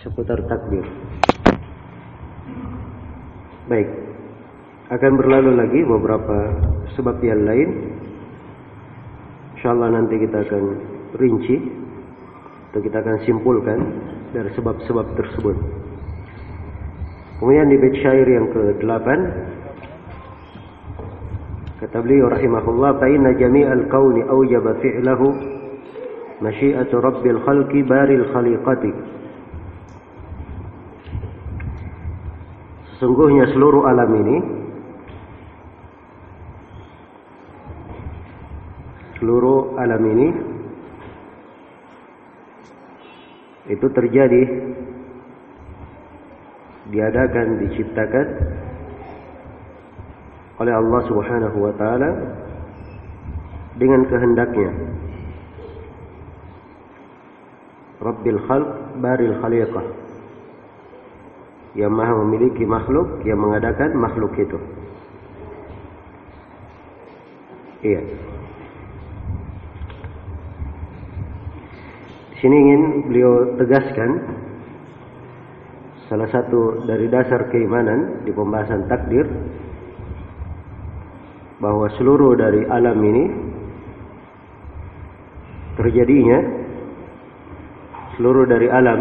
seputar takbir. Baik, akan berlalu lagi beberapa sebab yang lain. Insyaallah nanti kita akan rinci atau kita akan simpulkan dari sebab-sebab tersebut. Kemudian di bait syair yang ke-8 kata beliau rahimahullah fa inna jami'al kauni awjaba fi'lahu masyiatu rabbil khalqi baril khaliqati. Sesungguhnya seluruh alam ini seluruh alam ini itu terjadi diadakan diciptakan oleh Allah Subhanahu wa taala dengan kehendaknya. Rabbil khalq baril khaliqah. Yang maha memiliki makhluk yang mengadakan makhluk itu. Iya. Sini ingin beliau tegaskan salah satu dari dasar keimanan di pembahasan takdir bahwa seluruh dari alam ini terjadinya seluruh dari alam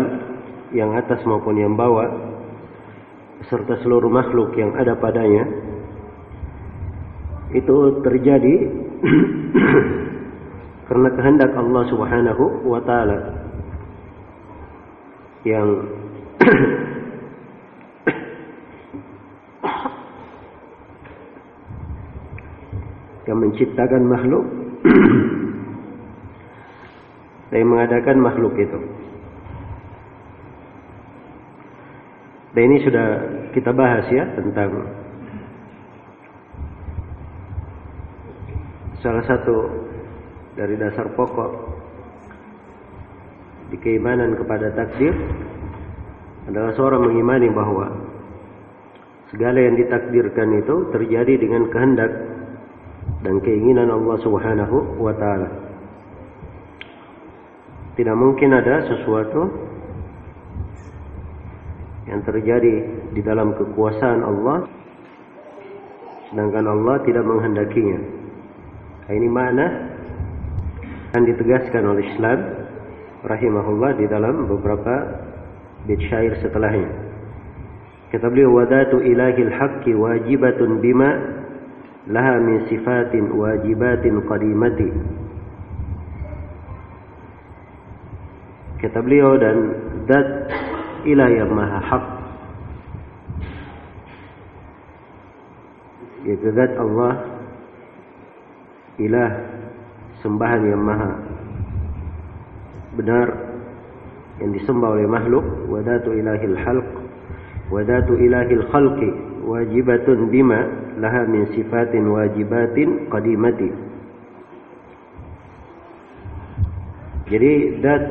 yang atas maupun yang bawah serta seluruh makhluk yang ada padanya itu terjadi karena kehendak Allah Subhanahu wa taala yang yang menciptakan makhluk dan mengadakan makhluk itu. Dan ini sudah kita bahas ya tentang salah satu dari dasar pokok di keimanan kepada takdir adalah seorang mengimani bahwa segala yang ditakdirkan itu terjadi dengan kehendak dan keinginan Allah Subhanahu wa taala. Tidak mungkin ada sesuatu yang terjadi di dalam kekuasaan Allah sedangkan Allah tidak menghendakinya. Ini makna yang ditegaskan oleh Islam rahimahullah di dalam beberapa bait syair setelahnya. Kata beliau wadatu ilahil haqqi wajibatun bima laha min sifatin wajibatin qadimati. Kata beliau dan dat ilah yang maha yaitu zat Allah ilah sembahan yang maha benar yang disembah oleh makhluk wadatu ilahil halq wadatu ilahil khalqi wajibatun bima laha min sifatin wajibatin qadimati. Jadi dat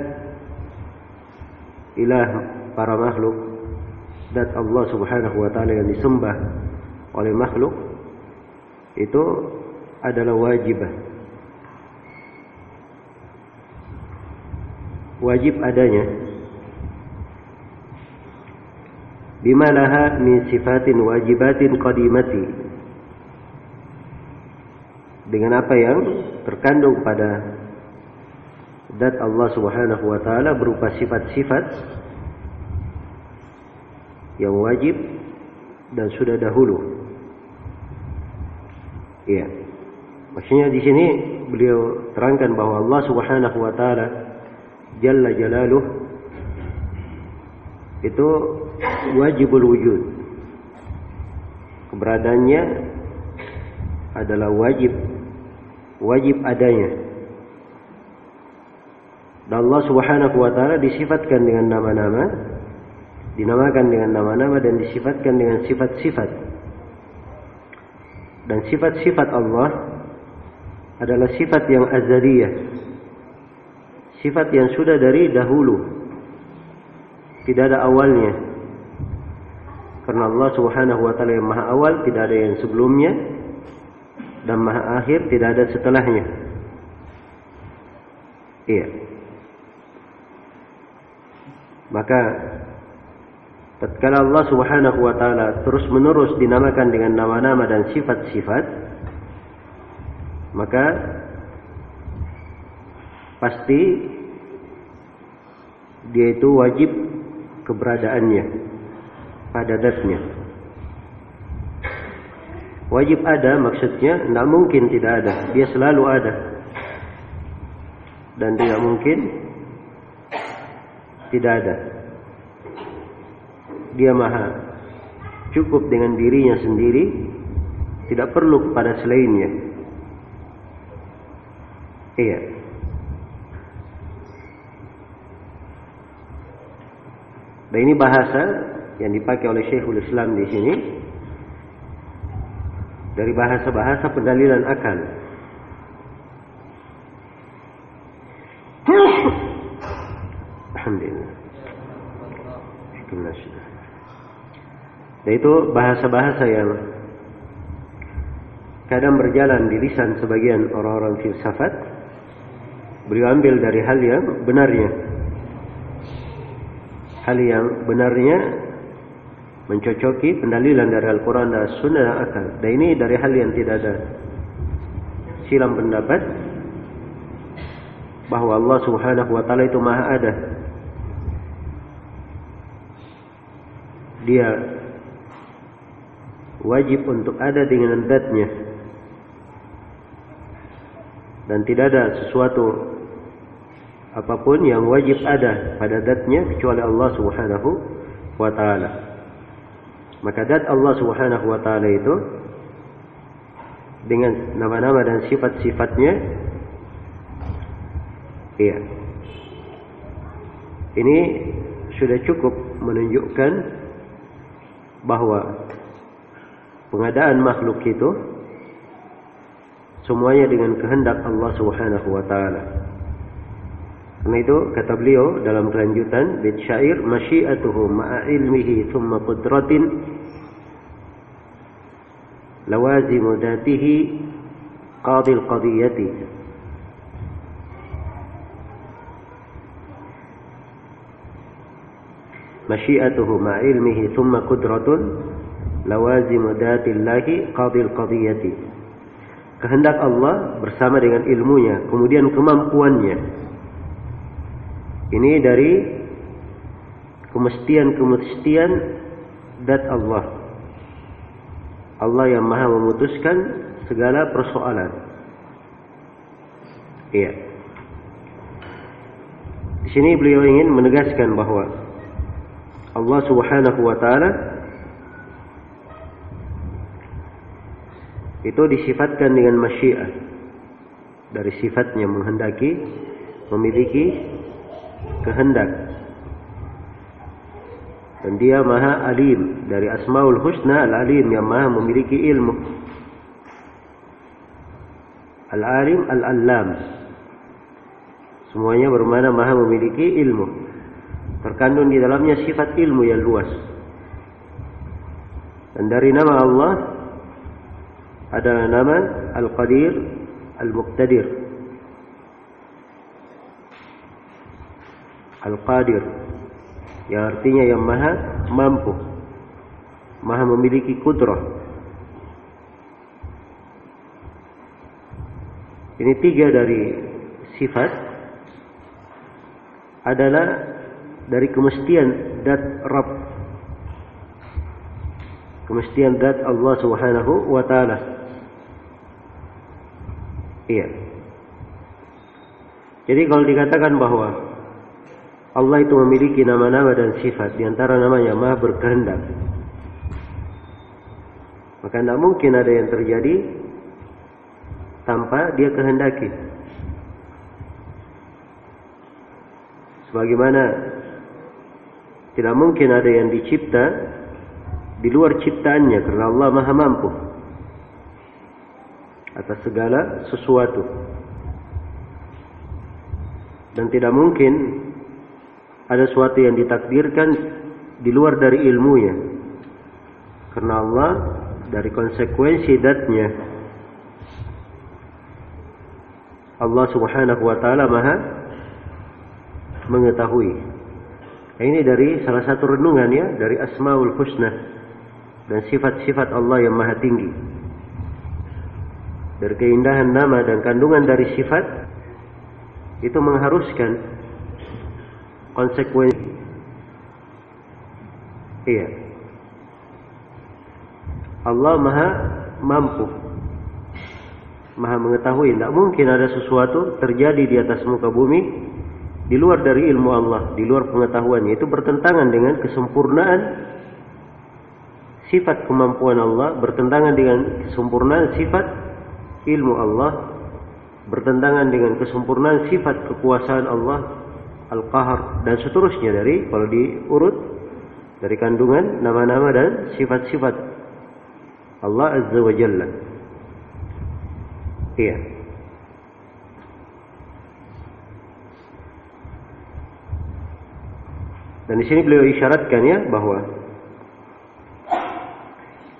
ilah para makhluk dat Allah subhanahu wa ta'ala yang disembah oleh makhluk itu adalah wajibah. Wajib adanya. Bima laha min sifatin wajibatin qadimati dengan apa yang terkandung pada dat Allah Subhanahu wa taala berupa sifat-sifat yang wajib dan sudah dahulu. Iya. Maksudnya di sini beliau terangkan bahwa Allah Subhanahu wa taala Jalla Jalaluh itu wajibul wujud. Keberadaannya adalah wajib wajib adanya. Dan Allah Subhanahu wa taala disifatkan dengan nama-nama, dinamakan dengan nama-nama dan disifatkan dengan sifat-sifat. Dan sifat-sifat Allah adalah sifat yang azaliyah. Sifat yang sudah dari dahulu. Tidak ada awalnya. Karena Allah Subhanahu wa taala yang Maha Awal, tidak ada yang sebelumnya dan Maha Akhir, tidak ada setelahnya. Iya. Maka tatkala Allah Subhanahu wa taala terus-menerus dinamakan dengan nama-nama dan sifat-sifat, maka pasti dia itu wajib keberadaannya pada datnya. Wajib ada maksudnya tidak mungkin tidak ada. Dia selalu ada. Dan tidak mungkin tidak ada. Dia maha cukup dengan dirinya sendiri. Tidak perlu kepada selainnya. Iya. Dan ini bahasa yang dipakai oleh Syekhul Islam di sini dari bahasa-bahasa pendalilan akal. Alhamdulillah. Dan itu bahasa-bahasa yang kadang berjalan di lisan sebagian orang-orang filsafat beliau ambil dari hal yang benarnya hal yang benarnya mencocoki pendalilan dari Al-Quran dan Sunnah dan akal. Dan ini dari hal yang tidak ada silam pendapat bahwa Allah Subhanahu wa taala itu Maha ada. Dia wajib untuk ada dengan zatnya. Dan tidak ada sesuatu apa pun yang wajib ada pada zatnya kecuali Allah Subhanahu wa taala. Maka zat Allah Subhanahu wa taala itu dengan nama-nama dan sifat-sifatnya iya. Ini sudah cukup menunjukkan bahwa pengadaan makhluk itu semuanya dengan kehendak Allah Subhanahu wa taala. Karena itu kata beliau dalam kelanjutan bait syair masyiatuhu ma'a ilmihi thumma qudratin lawazim datihi qadil qadiyati. Masyiatuhu ma'a ilmihi thumma qudratun lawazim datillahi qadil qadiyati. Kehendak Allah bersama dengan ilmunya kemudian kemampuannya ini dari kemestian-kemestian dat Allah. Allah yang maha memutuskan segala persoalan. Iya. Di sini beliau ingin menegaskan bahwa Allah Subhanahu wa taala itu disifatkan dengan masyiah dari sifatnya menghendaki memiliki kehendak. Dan dia maha alim dari asmaul husna al alim yang maha memiliki ilmu. Al alim al allam semuanya bermana maha memiliki ilmu. Terkandung di dalamnya sifat ilmu yang luas. Dan dari nama Allah adalah nama al qadir al muqtadir Al-Qadir. Yang artinya yang maha mampu. Maha memiliki kudrah. Ini tiga dari sifat adalah dari kemestian dat Rabb. Kemestian dat Allah Subhanahu wa taala. Iya. Jadi kalau dikatakan bahwa Allah itu memiliki nama-nama dan sifat di antara namanya Maha berkehendak. Maka tidak mungkin ada yang terjadi tanpa dia kehendaki. Sebagaimana tidak mungkin ada yang dicipta di luar ciptaannya karena Allah Maha mampu atas segala sesuatu. Dan tidak mungkin ada sesuatu yang ditakdirkan di luar dari ilmunya Karena Allah dari konsekuensi datnya Allah Subhanahu wa taala Maha mengetahui. Ini dari salah satu renungan ya dari Asmaul Husna dan sifat-sifat Allah yang Maha tinggi. Dari keindahan nama dan kandungan dari sifat itu mengharuskan konsekuensi. Iya. Allah Maha mampu Maha mengetahui. Tidak mungkin ada sesuatu terjadi di atas muka bumi di luar dari ilmu Allah, di luar pengetahuannya. Itu bertentangan dengan kesempurnaan sifat kemampuan Allah, bertentangan dengan kesempurnaan sifat ilmu Allah, bertentangan dengan kesempurnaan sifat kekuasaan Allah, Al-Qahar dan seterusnya dari kalau diurut dari kandungan nama-nama dan sifat-sifat Allah Azza wa Jalla. Iya. Dan di sini beliau isyaratkan ya bahwa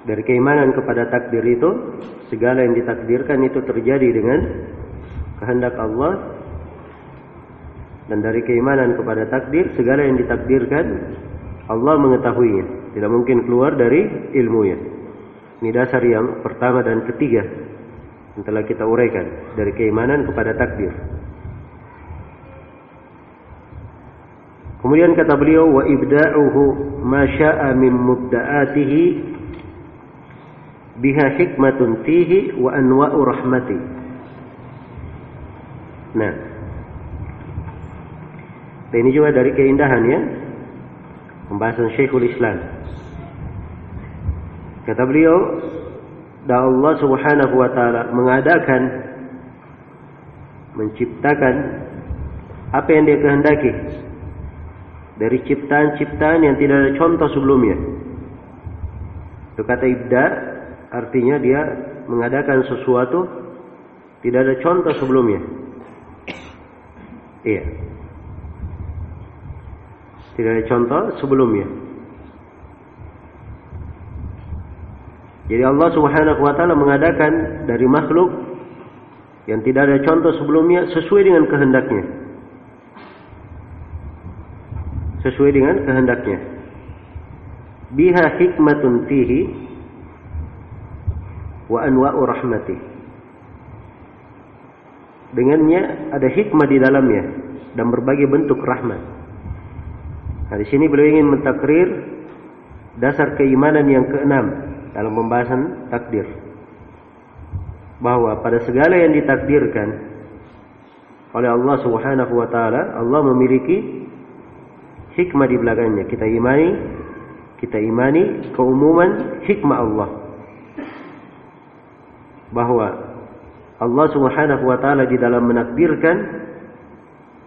dari keimanan kepada takdir itu segala yang ditakdirkan itu terjadi dengan kehendak Allah dan dari keimanan kepada takdir segala yang ditakdirkan Allah mengetahuinya tidak mungkin keluar dari ilmunya ini dasar yang pertama dan ketiga yang telah kita uraikan dari keimanan kepada takdir. Kemudian kata beliau wa ibda'uhu ma syaa min mubda'atihi biha hikmatun fihi wa anwa'u rahmati. Nah. Dan ini juga dari keindahan ya pembahasan Syekhul Islam. Kata beliau dan Allah Subhanahu wa taala mengadakan menciptakan apa yang dia kehendaki dari ciptaan-ciptaan yang tidak ada contoh sebelumnya. Itu kata ibda artinya dia mengadakan sesuatu tidak ada contoh sebelumnya. Iya. Tidak ada contoh sebelumnya. Jadi Allah Subhanahu wa taala mengadakan dari makhluk yang tidak ada contoh sebelumnya sesuai dengan kehendaknya. Sesuai dengan kehendaknya. Biha hikmatun fihi wa anwa'u rahmati. Dengannya ada hikmah di dalamnya dan berbagai bentuk rahmat. Nah, di sini beliau ingin mentakrir dasar keimanan yang keenam dalam pembahasan takdir. Bahwa pada segala yang ditakdirkan oleh Allah Subhanahu wa taala Allah memiliki hikmah di belakangnya. Kita imani kita imani keumuman hikmah Allah. Bahwa Allah Subhanahu wa taala di dalam menakdirkan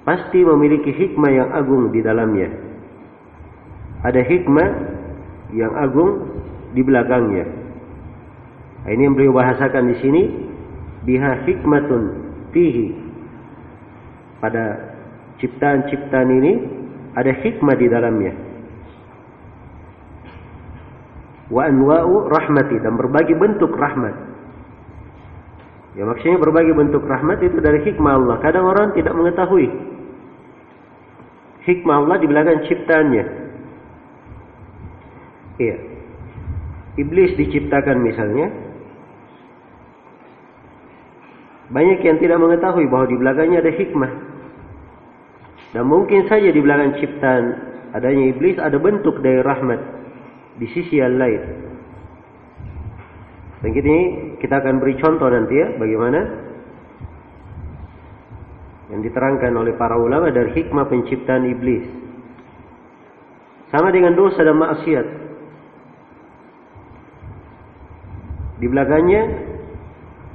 pasti memiliki hikmah yang agung di dalamnya ada hikmah yang agung di belakangnya. Nah, ini yang beliau bahasakan di sini biha hikmatun fihi. Pada ciptaan-ciptaan ini ada hikmah di dalamnya. Wa anwa'u rahmati dan berbagai bentuk rahmat. Ya maksudnya berbagai bentuk rahmat itu dari hikmah Allah. Kadang orang tidak mengetahui hikmah Allah di belakang ciptaannya. Iya. Iblis diciptakan misalnya, banyak yang tidak mengetahui bahwa di belakangnya ada hikmah. Dan mungkin saja di belakang ciptaan adanya iblis ada bentuk dari rahmat di sisi yang lain. Dan ini kita akan beri contoh nanti ya bagaimana yang diterangkan oleh para ulama dari hikmah penciptaan iblis. Sama dengan dosa dan maksiat. Di belakangnya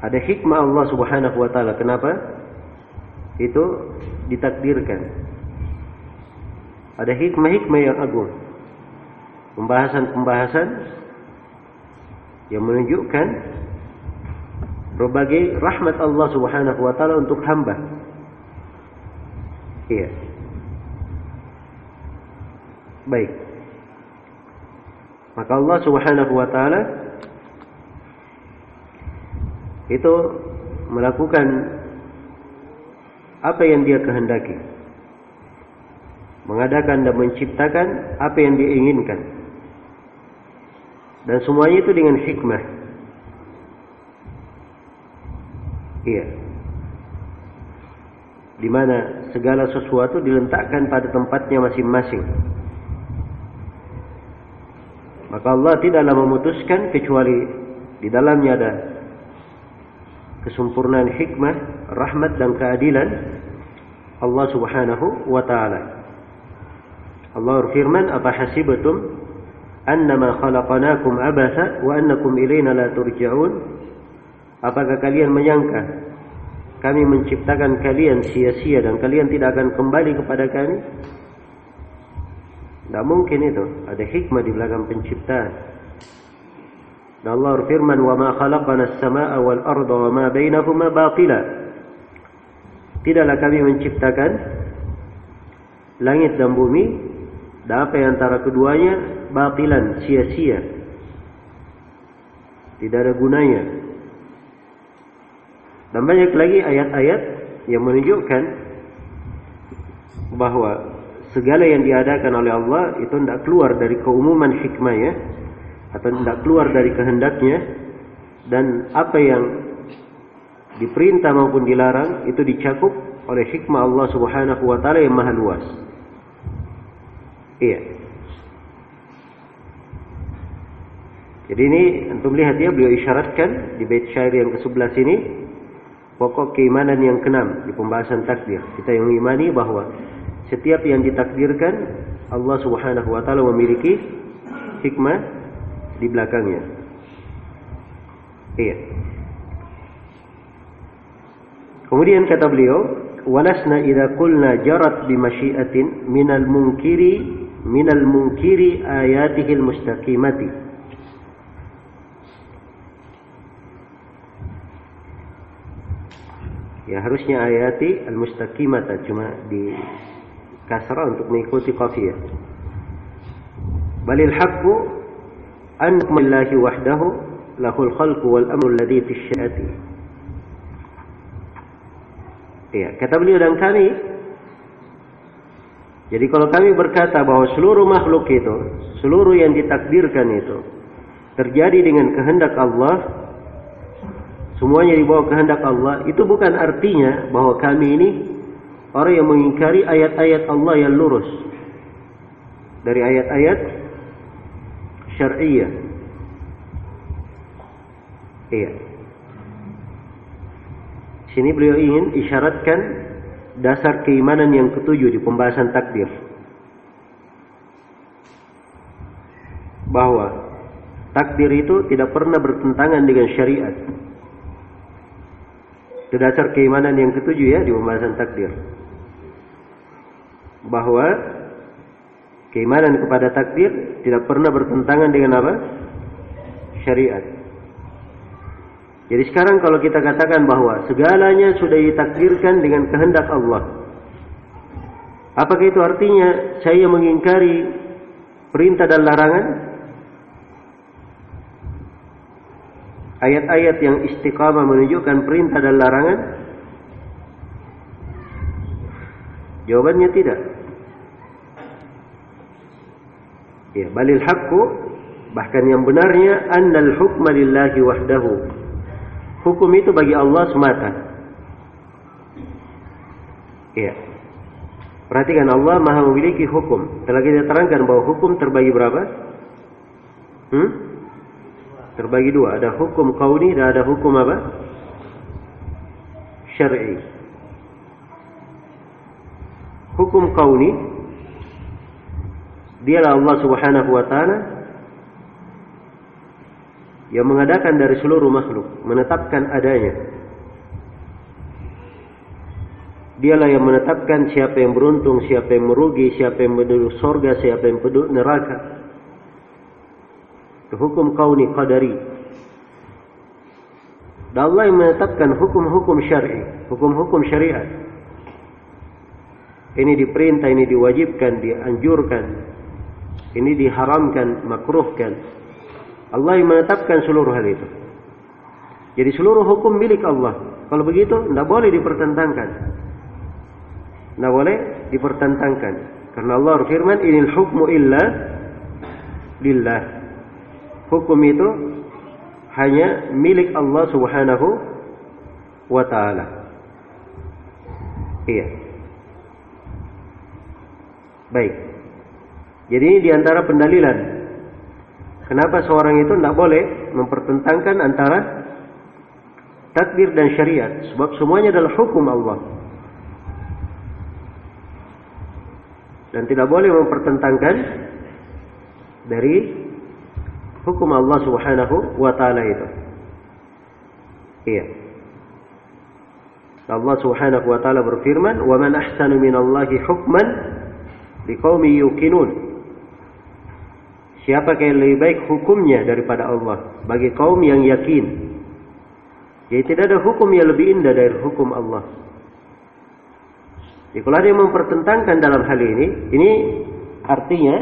ada hikmah Allah Subhanahu wa taala. Kenapa? Itu ditakdirkan. Ada hikmah-hikmah yang agung. Pembahasan-pembahasan yang menunjukkan berbagai rahmat Allah Subhanahu wa taala untuk hamba. Iya. Baik. Maka Allah Subhanahu wa taala itu melakukan apa yang dia kehendaki. Mengadakan dan menciptakan apa yang dia inginkan. Dan semuanya itu dengan hikmah. Iya. Di mana segala sesuatu diletakkan pada tempatnya masing-masing. Maka Allah tidaklah memutuskan kecuali di dalamnya ada kesempurnaan hikmah, rahmat dan keadilan Allah Subhanahu wa taala. Allah berfirman, "Apa hasibatum annama khalaqnakum abatha wa annakum ilaina la turja'un?" Apakah kalian menyangka kami menciptakan kalian sia-sia dan kalian tidak akan kembali kepada kami? Tidak mungkin itu. Ada hikmah di belakang penciptaan. Dan Allah berfirman, "Wa ma khalaqana as-samaa'a wal arda wa ma bainahuma baathila." Tidaklah kami menciptakan langit dan bumi dan apa yang antara keduanya batilan, sia-sia. Tidak ada gunanya. Dan banyak lagi ayat-ayat yang menunjukkan bahwa segala yang diadakan oleh Allah itu tidak keluar dari keumuman hikmahnya atau tidak keluar dari kehendaknya dan apa yang diperintah maupun dilarang itu dicakup oleh hikmah Allah Subhanahu wa taala yang maha luas. Iya. Jadi ini untuk melihat ya beliau isyaratkan di bait syair yang ke-11 ini pokok keimanan yang keenam di pembahasan takdir. Kita yang mengimani bahwa setiap yang ditakdirkan Allah Subhanahu wa taala memiliki hikmah di belakangnya. Iya. Kemudian kata beliau, "Walasna idza qulna jarat bi masyiatin minal munkiri minal munkiri ayatihi mustaqimati." Ya harusnya ayati al-mustaqimata cuma di kasrah untuk mengikuti qafiyah. Balil haqqu lillahi wahdahu lahul khalqu wal amru alladhi fi syi'ati. Ya, kata beliau dan kami jadi kalau kami berkata bahwa seluruh makhluk itu, seluruh yang ditakdirkan itu terjadi dengan kehendak Allah, semuanya di bawah kehendak Allah, itu bukan artinya bahwa kami ini orang yang mengingkari ayat-ayat Allah yang lurus dari ayat-ayat syariah. Iya. Sini beliau ingin isyaratkan dasar keimanan yang ketujuh di pembahasan takdir. Bahwa takdir itu tidak pernah bertentangan dengan syariat. Itu dasar keimanan yang ketujuh ya di pembahasan takdir bahwa keimanan kepada takdir tidak pernah bertentangan dengan apa? Syariat. Jadi sekarang kalau kita katakan bahwa segalanya sudah ditakdirkan dengan kehendak Allah. Apakah itu artinya saya mengingkari perintah dan larangan? Ayat-ayat yang istiqamah menunjukkan perintah dan larangan? Jawabannya tidak. Ya, balil haqqu bahkan yang benarnya annal hukma lillahi wahdahu. Hukum itu bagi Allah semata. Ya. Perhatikan Allah Maha memiliki hukum. Telah kita terangkan bahwa hukum terbagi berapa? Hmm? Terbagi dua. Ada hukum kauni dan ada hukum apa? Syar'i. Hukum kauni Dialah Allah Subhanahu wa taala yang mengadakan dari seluruh makhluk, menetapkan adanya. Dialah yang menetapkan siapa yang beruntung, siapa yang merugi, siapa yang penduduk sorga, siapa yang penduduk neraka. Hukum kauni qadari. Dan Allah yang menetapkan hukum-hukum syar'i, hukum-hukum syariat. Ini diperintah, ini diwajibkan, dianjurkan, ini diharamkan, makruhkan. Allah yang menetapkan seluruh hal itu. Jadi seluruh hukum milik Allah. Kalau begitu, tidak boleh dipertentangkan. Tidak boleh dipertentangkan. Karena Allah berfirman, Inil hukmu illa lillah. Hukum itu hanya milik Allah subhanahu wa ta'ala. Iya. Baik. Jadi ini diantara pendalilan. Kenapa seorang itu tidak boleh mempertentangkan antara takdir dan syariat. Sebab semuanya adalah hukum Allah. Dan tidak boleh mempertentangkan dari hukum Allah subhanahu wa ta'ala itu. Iya. Allah subhanahu wa ta'ala berfirman, وَمَنْ أَحْسَنُ مِنَ اللَّهِ حُكْمًا لِقَوْمِ يُقِنُونَ Siapa yang lebih baik hukumnya daripada Allah bagi kaum yang yakin. Jadi tidak ada hukum yang lebih indah dari hukum Allah. Jadi kalau ada yang mempertentangkan dalam hal ini, ini artinya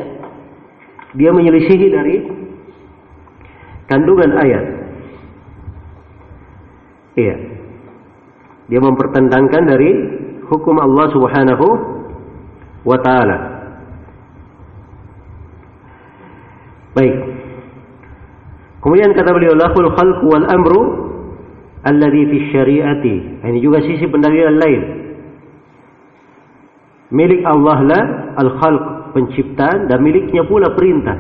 dia menyelisihi dari kandungan ayat. Iya. Dia mempertentangkan dari hukum Allah Subhanahu wa taala. Baik. Kemudian kata beliau lahul khalqu wal amru alladhi fi syariati. Ini juga sisi pendalilan lain. Milik Allah lah al-khalq, penciptaan dan miliknya pula perintah.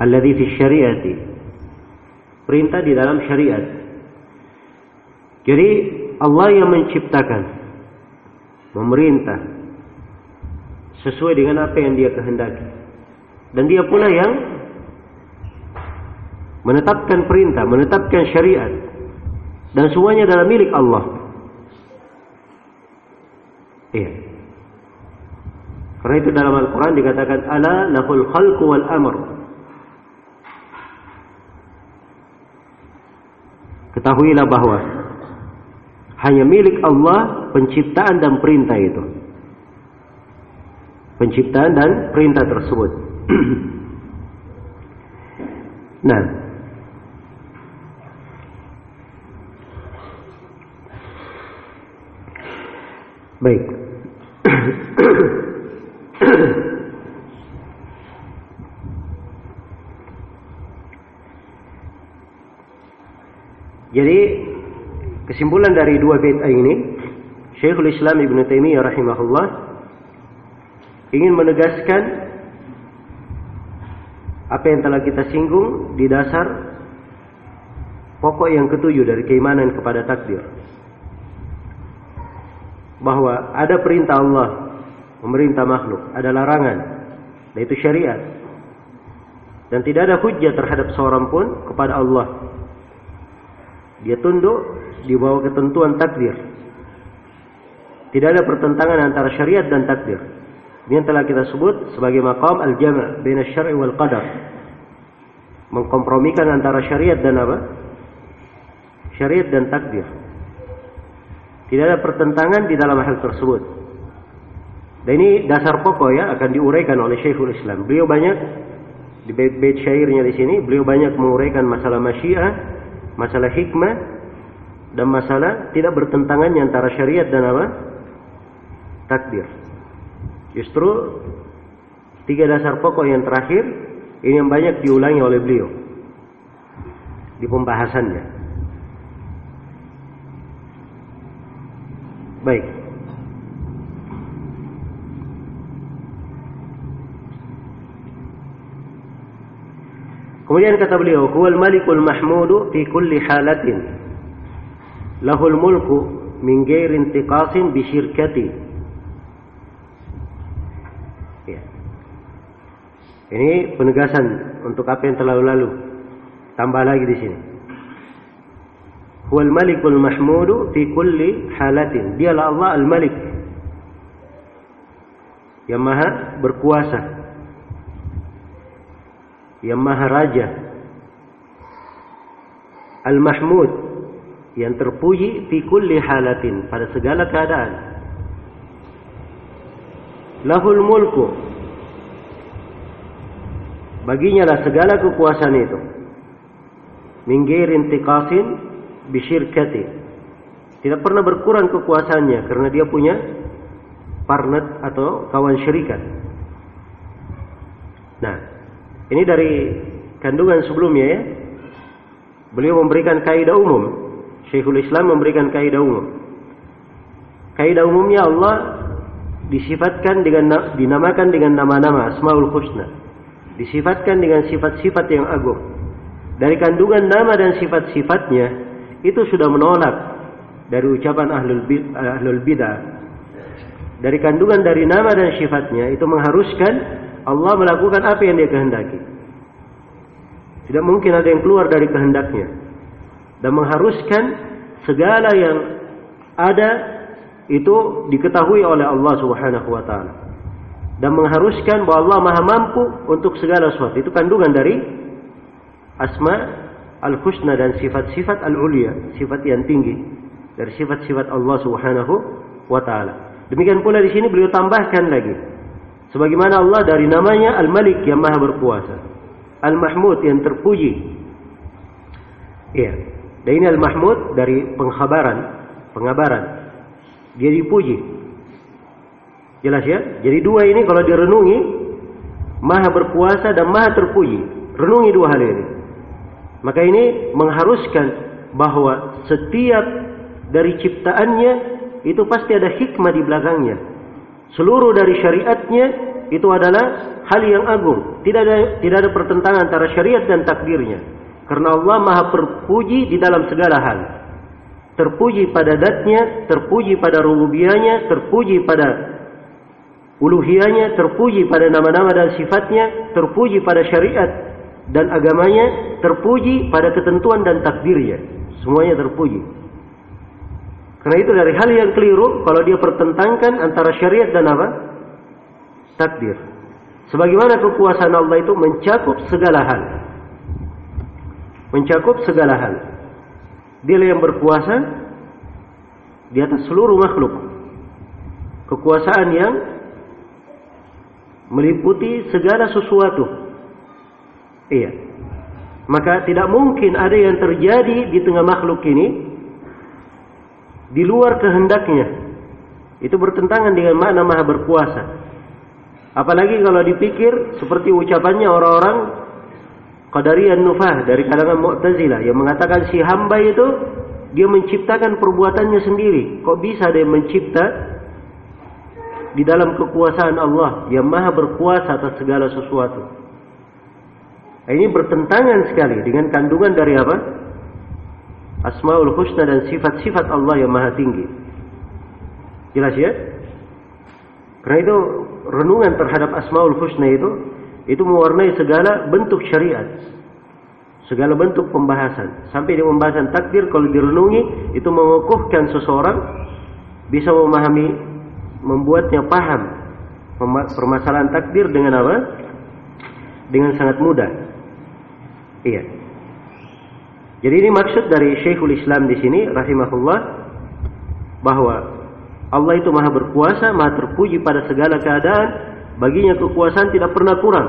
Alladhi fi syariati. Perintah di dalam syariat. Jadi Allah yang menciptakan, memerintah sesuai dengan apa yang Dia kehendaki. Dan Dia pula yang menetapkan perintah, menetapkan syariat dan semuanya adalah milik Allah. Iya. Karena itu dalam Al-Quran dikatakan ala lahul khalqu wal amr. Ketahuilah bahwa hanya milik Allah penciptaan dan perintah itu. Penciptaan dan perintah tersebut. nah, Baik. Jadi kesimpulan dari dua bait ini Syekhul Islam Ibn Taimiyah rahimahullah ingin menegaskan apa yang telah kita singgung di dasar pokok yang ketujuh dari keimanan kepada takdir bahwa ada perintah Allah memerintah makhluk, ada larangan, dan itu syariat. Dan tidak ada hujah terhadap seorang pun kepada Allah. Dia tunduk di bawah ketentuan takdir. Tidak ada pertentangan antara syariat dan takdir. Ini yang telah kita sebut sebagai maqam al-jama' baina syar'i wal qadar. Mengkompromikan antara syariat dan apa? Syariat dan takdir. Tidak ada pertentangan di dalam hal tersebut. Dan ini dasar pokok ya akan diuraikan oleh Syekhul Islam. Beliau banyak di bait-bait syairnya di sini beliau banyak menguraikan masalah masyiah, masalah hikmah dan masalah tidak bertentangannya antara syariat dan apa? takdir. Justru tiga dasar pokok yang terakhir ini yang banyak diulangi oleh beliau di pembahasannya. Baik. Kemudian kata beliau, "Huwal Malikul Mahmudu fi kulli halatin. Lahul mulku min ghairi intiqasin bi syirkati." Ya. Ini penegasan untuk apa yang telah lalu. Tambah lagi di sini huwal malikul mahmudu fi kulli halatin. Dialah Allah al-Malik. Yang maha berkuasa. Yang maha raja. Al-Mahmud. Yang terpuji fi kulli halatin. Pada segala keadaan. lahul mulku. Baginya lah segala kekuasaan itu. Minggir intiqasin bisyirkati. Tidak pernah berkurang kekuasaannya karena dia punya partner atau kawan syirikat. Nah, ini dari kandungan sebelumnya ya. Beliau memberikan kaidah umum. Syekhul Islam memberikan kaidah umum. Kaidah umumnya Allah disifatkan dengan dinamakan dengan nama-nama Asmaul Husna. Disifatkan dengan sifat-sifat yang agung. Dari kandungan nama dan sifat-sifatnya itu sudah menolak dari ucapan ahlul, bidah. Dari kandungan dari nama dan sifatnya itu mengharuskan Allah melakukan apa yang dia kehendaki. Tidak mungkin ada yang keluar dari kehendaknya. Dan mengharuskan segala yang ada itu diketahui oleh Allah Subhanahu wa taala. Dan mengharuskan bahwa Allah Maha mampu untuk segala sesuatu. Itu kandungan dari asma al-husna dan sifat-sifat al-ulia, sifat yang tinggi dari sifat-sifat Allah Subhanahu wa taala. Demikian pula di sini beliau tambahkan lagi sebagaimana Allah dari namanya Al-Malik yang Maha berkuasa, Al-Mahmud yang terpuji. Iya. Dan ini Al-Mahmud dari pengkhabaran, pengabaran. Dia dipuji. Jelas ya? Jadi dua ini kalau direnungi Maha berkuasa dan Maha terpuji. Renungi dua hal ini. Maka ini mengharuskan bahwa setiap dari ciptaannya itu pasti ada hikmah di belakangnya. Seluruh dari syariatnya itu adalah hal yang agung. Tidak ada tidak ada pertentangan antara syariat dan takdirnya. Karena Allah Maha terpuji di dalam segala hal. Terpuji pada datnya, terpuji pada rububiyahnya, terpuji pada uluhiyahnya, terpuji pada nama-nama dan sifatnya, terpuji pada syariat dan agamanya terpuji pada ketentuan dan takdirnya. Semuanya terpuji. Karena itu dari hal yang keliru kalau dia pertentangkan antara syariat dan apa? Takdir. Sebagaimana kekuasaan Allah itu mencakup segala hal. Mencakup segala hal. Dia yang berkuasa di atas seluruh makhluk. Kekuasaan yang meliputi segala sesuatu Iya. Maka tidak mungkin ada yang terjadi di tengah makhluk ini di luar kehendaknya. Itu bertentangan dengan makna maha berkuasa. Apalagi kalau dipikir seperti ucapannya orang-orang Qadariyah Nufah dari kalangan Mu'tazilah yang mengatakan si hamba itu dia menciptakan perbuatannya sendiri. Kok bisa dia mencipta di dalam kekuasaan Allah yang maha berkuasa atas segala sesuatu. Ini bertentangan sekali dengan kandungan dari apa? Asmaul Husna dan sifat-sifat Allah yang maha tinggi. Jelas ya? Karena itu renungan terhadap Asmaul Husna itu itu mewarnai segala bentuk syariat. Segala bentuk pembahasan. Sampai di pembahasan takdir kalau direnungi itu mengukuhkan seseorang bisa memahami membuatnya paham permasalahan takdir dengan apa? Dengan sangat mudah. Iya. Jadi ini maksud dari Syekhul Islam di sini rahimahullah bahwa Allah itu maha berkuasa, maha terpuji pada segala keadaan, baginya kekuasaan tidak pernah kurang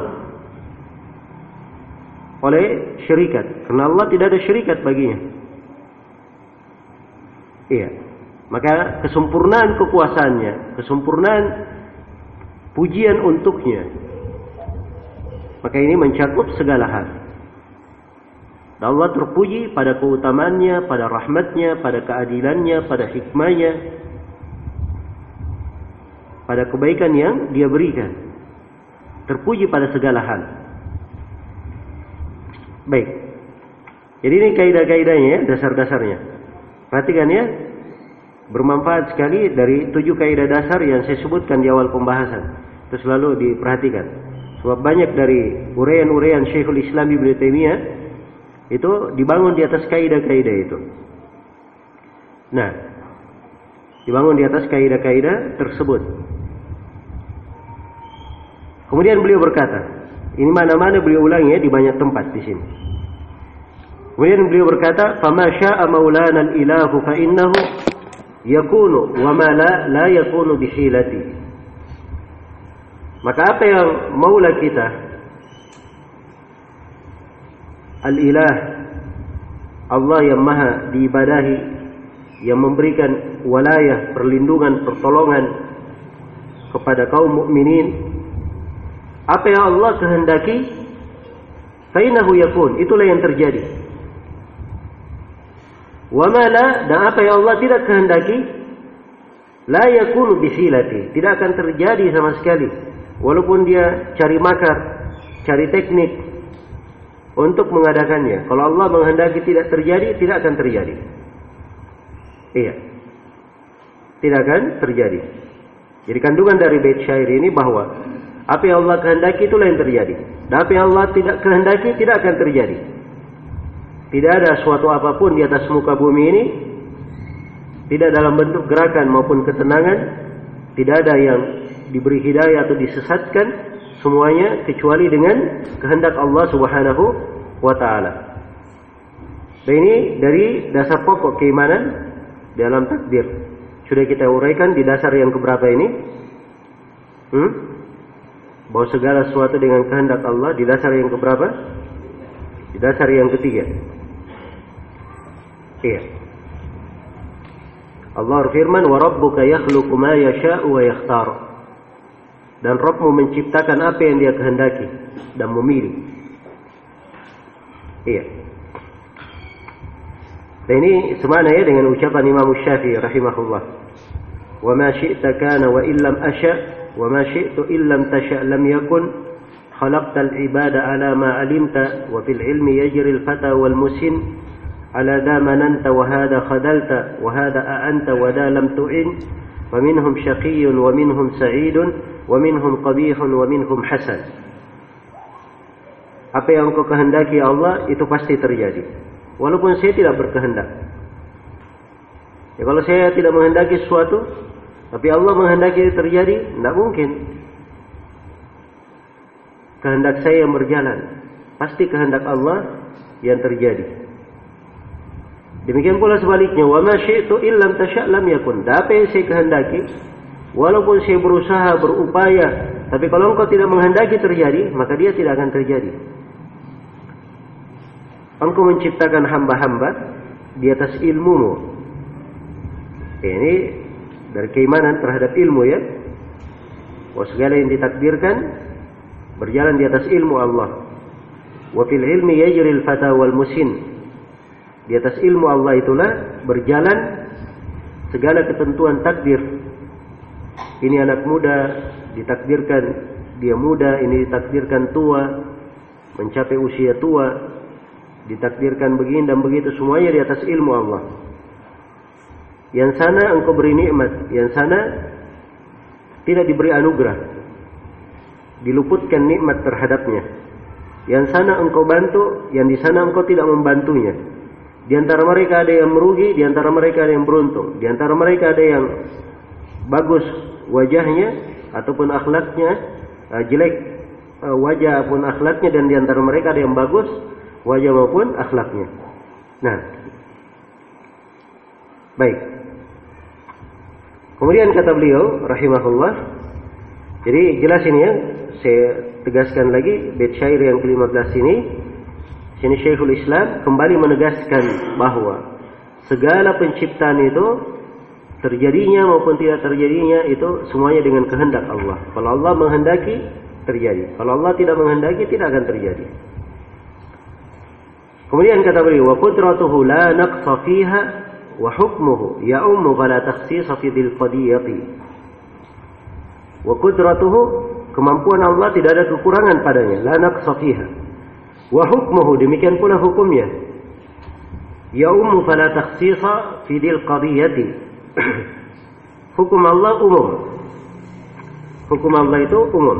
oleh syarikat. Karena Allah tidak ada syarikat baginya. Iya. Maka kesempurnaan kekuasaannya, kesempurnaan pujian untuknya. Maka ini mencakup segala hal. Dan Allah terpuji pada keutamannya, pada rahmatnya, pada keadilannya, pada hikmahnya, pada kebaikan yang dia berikan. Terpuji pada segala hal. Baik. Jadi ini kaidah-kaidahnya ya, dasar-dasarnya. Perhatikan ya. Bermanfaat sekali dari tujuh kaidah dasar yang saya sebutkan di awal pembahasan. Itu selalu diperhatikan. Sebab banyak dari urean-urean Syekhul Islam Ibnu Taimiyah itu dibangun di atas kaidah-kaidah itu. Nah, dibangun di atas kaidah-kaidah tersebut. Kemudian beliau berkata, ini mana-mana beliau ulangi ya di banyak tempat di sini. Kemudian beliau berkata, "Fama syaa maulana al-ilahu fa innahu yakunu wa ma la la yakunu bi hilati." Maka apa yang maula kita? Al-Ilah Allah yang maha diibadahi yang memberikan walayah, perlindungan, pertolongan kepada kaum mukminin. Apa yang Allah kehendaki? Fainahu yakun. Itulah yang terjadi wa ma la dan apa yang Allah tidak kehendaki? La yakunu bisilati tidak akan terjadi sama sekali. Walaupun dia cari makar cari teknik untuk mengadakannya. Kalau Allah menghendaki tidak terjadi tidak akan terjadi. Iya. Tidak akan terjadi. Jadi kandungan dari bait syair ini bahwa apa yang Allah kehendaki itulah yang terjadi. Dan apa yang Allah tidak kehendaki tidak akan terjadi. Tidak ada suatu apa pun di atas muka bumi ini tidak dalam bentuk gerakan maupun ketenangan, tidak ada yang diberi hidayah atau disesatkan semuanya kecuali dengan kehendak Allah Subhanahu wa taala. Dan ini dari dasar pokok keimanan dalam takdir. Sudah kita uraikan di dasar yang keberapa ini? Hmm? bahwa segala sesuatu dengan kehendak Allah di dasar yang keberapa? Di dasar yang ketiga. Iya. Allah berfirman, "Wa rabbuka yakhluqu ma yasha'u wa yakhtar." Dan Rabbmu menciptakan apa yang Dia kehendaki dan memilih. Iya. Dan ini semana ya dengan ucapan Imam Syafi'i rahimahullah. "Wa ma syi'ta kana wa illam asya' وما شئت إن لم تشأ لم يكن خلقت العباد على ما علمت وفي العلم يجري الفتى والمسن على ذا مننت وهذا خذلت وهذا أأنت وذا لم تعن ومنهم شقي ومنهم سعيد ومنهم قبيح ومنهم حسن apa yang kau kehendaki Allah itu pasti terjadi walaupun saya tidak berkehendak ya kalau saya tidak menghendaki sesuatu tapi Allah menghendaki terjadi, tidak mungkin. Kehendak saya yang berjalan, pasti kehendak Allah yang terjadi. Demikian pula sebaliknya, wa ma syi'tu illam tasya' lam yakun. Apa yang saya kehendaki, walaupun saya berusaha, berupaya, tapi kalau engkau tidak menghendaki terjadi, maka dia tidak akan terjadi. Engkau menciptakan hamba-hamba di atas ilmumu. Ini dari keimanan terhadap ilmu ya. Bahwa segala yang ditakdirkan berjalan di atas ilmu Allah. Wa fil ilmi yajril fata wal musin. Di atas ilmu Allah itulah berjalan segala ketentuan takdir. Ini anak muda ditakdirkan dia muda, ini ditakdirkan tua, mencapai usia tua, ditakdirkan begini dan begitu semuanya di atas ilmu Allah. Yang sana engkau beri nikmat, yang sana tidak diberi anugerah. Diluputkan nikmat terhadapnya. Yang sana engkau bantu, yang di sana engkau tidak membantunya. Di antara mereka ada yang merugi, di antara mereka ada yang beruntung. Di antara mereka ada yang bagus wajahnya ataupun akhlaknya uh, jelek uh, wajah pun akhlaknya dan di antara mereka ada yang bagus wajah maupun akhlaknya. Nah, baik. Kemudian kata beliau rahimahullah jadi jelas ini ya saya tegaskan lagi bait syair yang ke-15 ini ini Syekhul Islam kembali menegaskan bahwa segala penciptaan itu terjadinya maupun tidak terjadinya itu semuanya dengan kehendak Allah. Kalau Allah menghendaki terjadi. Kalau Allah tidak menghendaki tidak akan terjadi. Kemudian kata beliau, "Wa qudratuhu la naqsa fiha wa hukmuhu ya'ummu ghala takhsisa fi dhil qadiyati." Wa qudratuhu kemampuan Allah tidak ada kekurangan padanya, la naqsa fiha wa hukmuhu demikian pula hukumnya. Yaumu fala takhsisa fi dil qadiyati. Hukum Allah umum. Hukum Allah itu umum.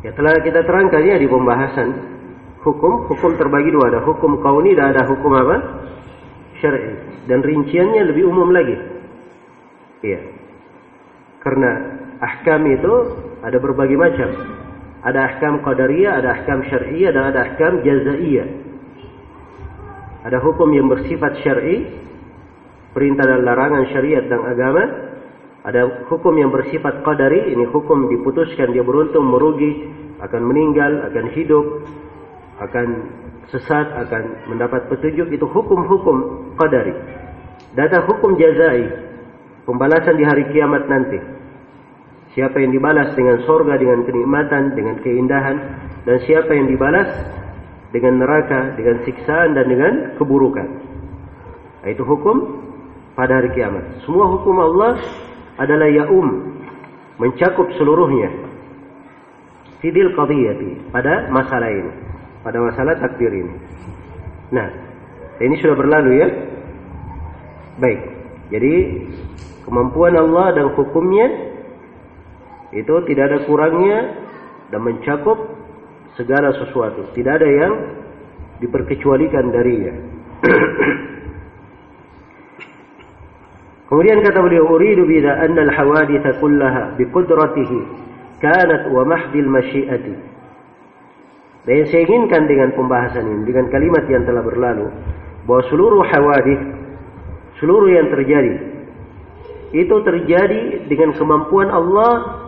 Ya telah kita terangkan ya di pembahasan. Hukum hukum terbagi dua. Ada hukum kauni dan ada hukum apa? Syar'i. Dan rinciannya lebih umum lagi. Iya. Karena ahkam itu ada berbagai macam. Ada ahkam qadariyah, ada ahkam syar'iyah dan ada ahkam jazaiyah. Ada hukum yang bersifat syar'i, perintah dan larangan syariat dan agama. Ada hukum yang bersifat qadari, ini hukum diputuskan dia beruntung, merugi, akan meninggal, akan hidup, akan sesat, akan mendapat petunjuk, itu hukum-hukum qadari. Data hukum jazai, pembalasan di hari kiamat nanti. Siapa yang dibalas dengan sorga, dengan kenikmatan, dengan keindahan, dan siapa yang dibalas dengan neraka, dengan siksaan dan dengan keburukan. Itu hukum pada hari kiamat. Semua hukum Allah adalah yaum, mencakup seluruhnya. Fidil qadiyati pada masalah ini, pada masalah takdir ini. Nah, ini sudah berlalu ya. Baik. Jadi kemampuan Allah dan hukumnya itu tidak ada kurangnya dan mencakup segala sesuatu. Tidak ada yang diperkecualikan darinya. Kemudian kata beliau, "Uridu bidha anna al-hawaditha kullaha biqudratihi kanat wa mahdil masyiati." Dan yang saya inginkan dengan pembahasan ini, dengan kalimat yang telah berlalu, bahwa seluruh hawadith, seluruh yang terjadi, itu terjadi dengan kemampuan Allah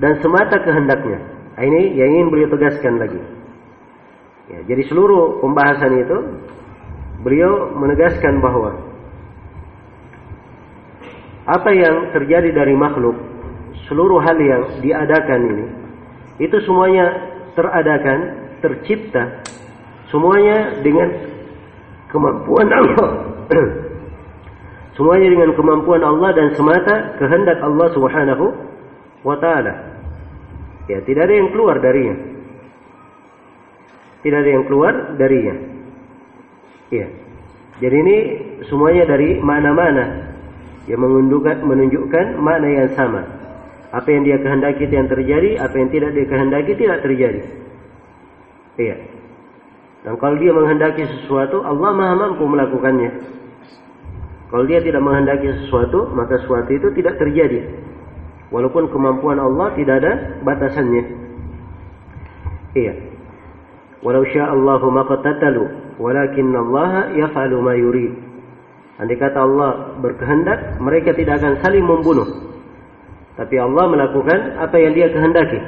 dan semata kehendaknya. Nah, ini yang ingin beliau tegaskan lagi. Ya, jadi seluruh pembahasan itu beliau menegaskan bahwa apa yang terjadi dari makhluk, seluruh hal yang diadakan ini, itu semuanya teradakan, tercipta, semuanya dengan kemampuan Allah. semuanya dengan kemampuan Allah dan semata kehendak Allah Subhanahu wa taala. Ya, tidak ada yang keluar darinya. Tidak ada yang keluar darinya. Ya. Jadi ini semuanya dari mana-mana yang menunjukkan, menunjukkan makna yang sama. Apa yang dia kehendaki yang terjadi, apa yang tidak dia kehendaki tidak terjadi. Iya. Dan kalau dia menghendaki sesuatu, Allah Maha mampu melakukannya. Kalau dia tidak menghendaki sesuatu, maka sesuatu itu tidak terjadi. Walaupun kemampuan Allah tidak ada batasannya. Iya. Walau sya'allahu maqtatalu, walakin Allah yaf'alu ma yurid. Andai kata Allah berkehendak, mereka tidak akan saling membunuh. Tapi Allah melakukan apa yang dia kehendaki.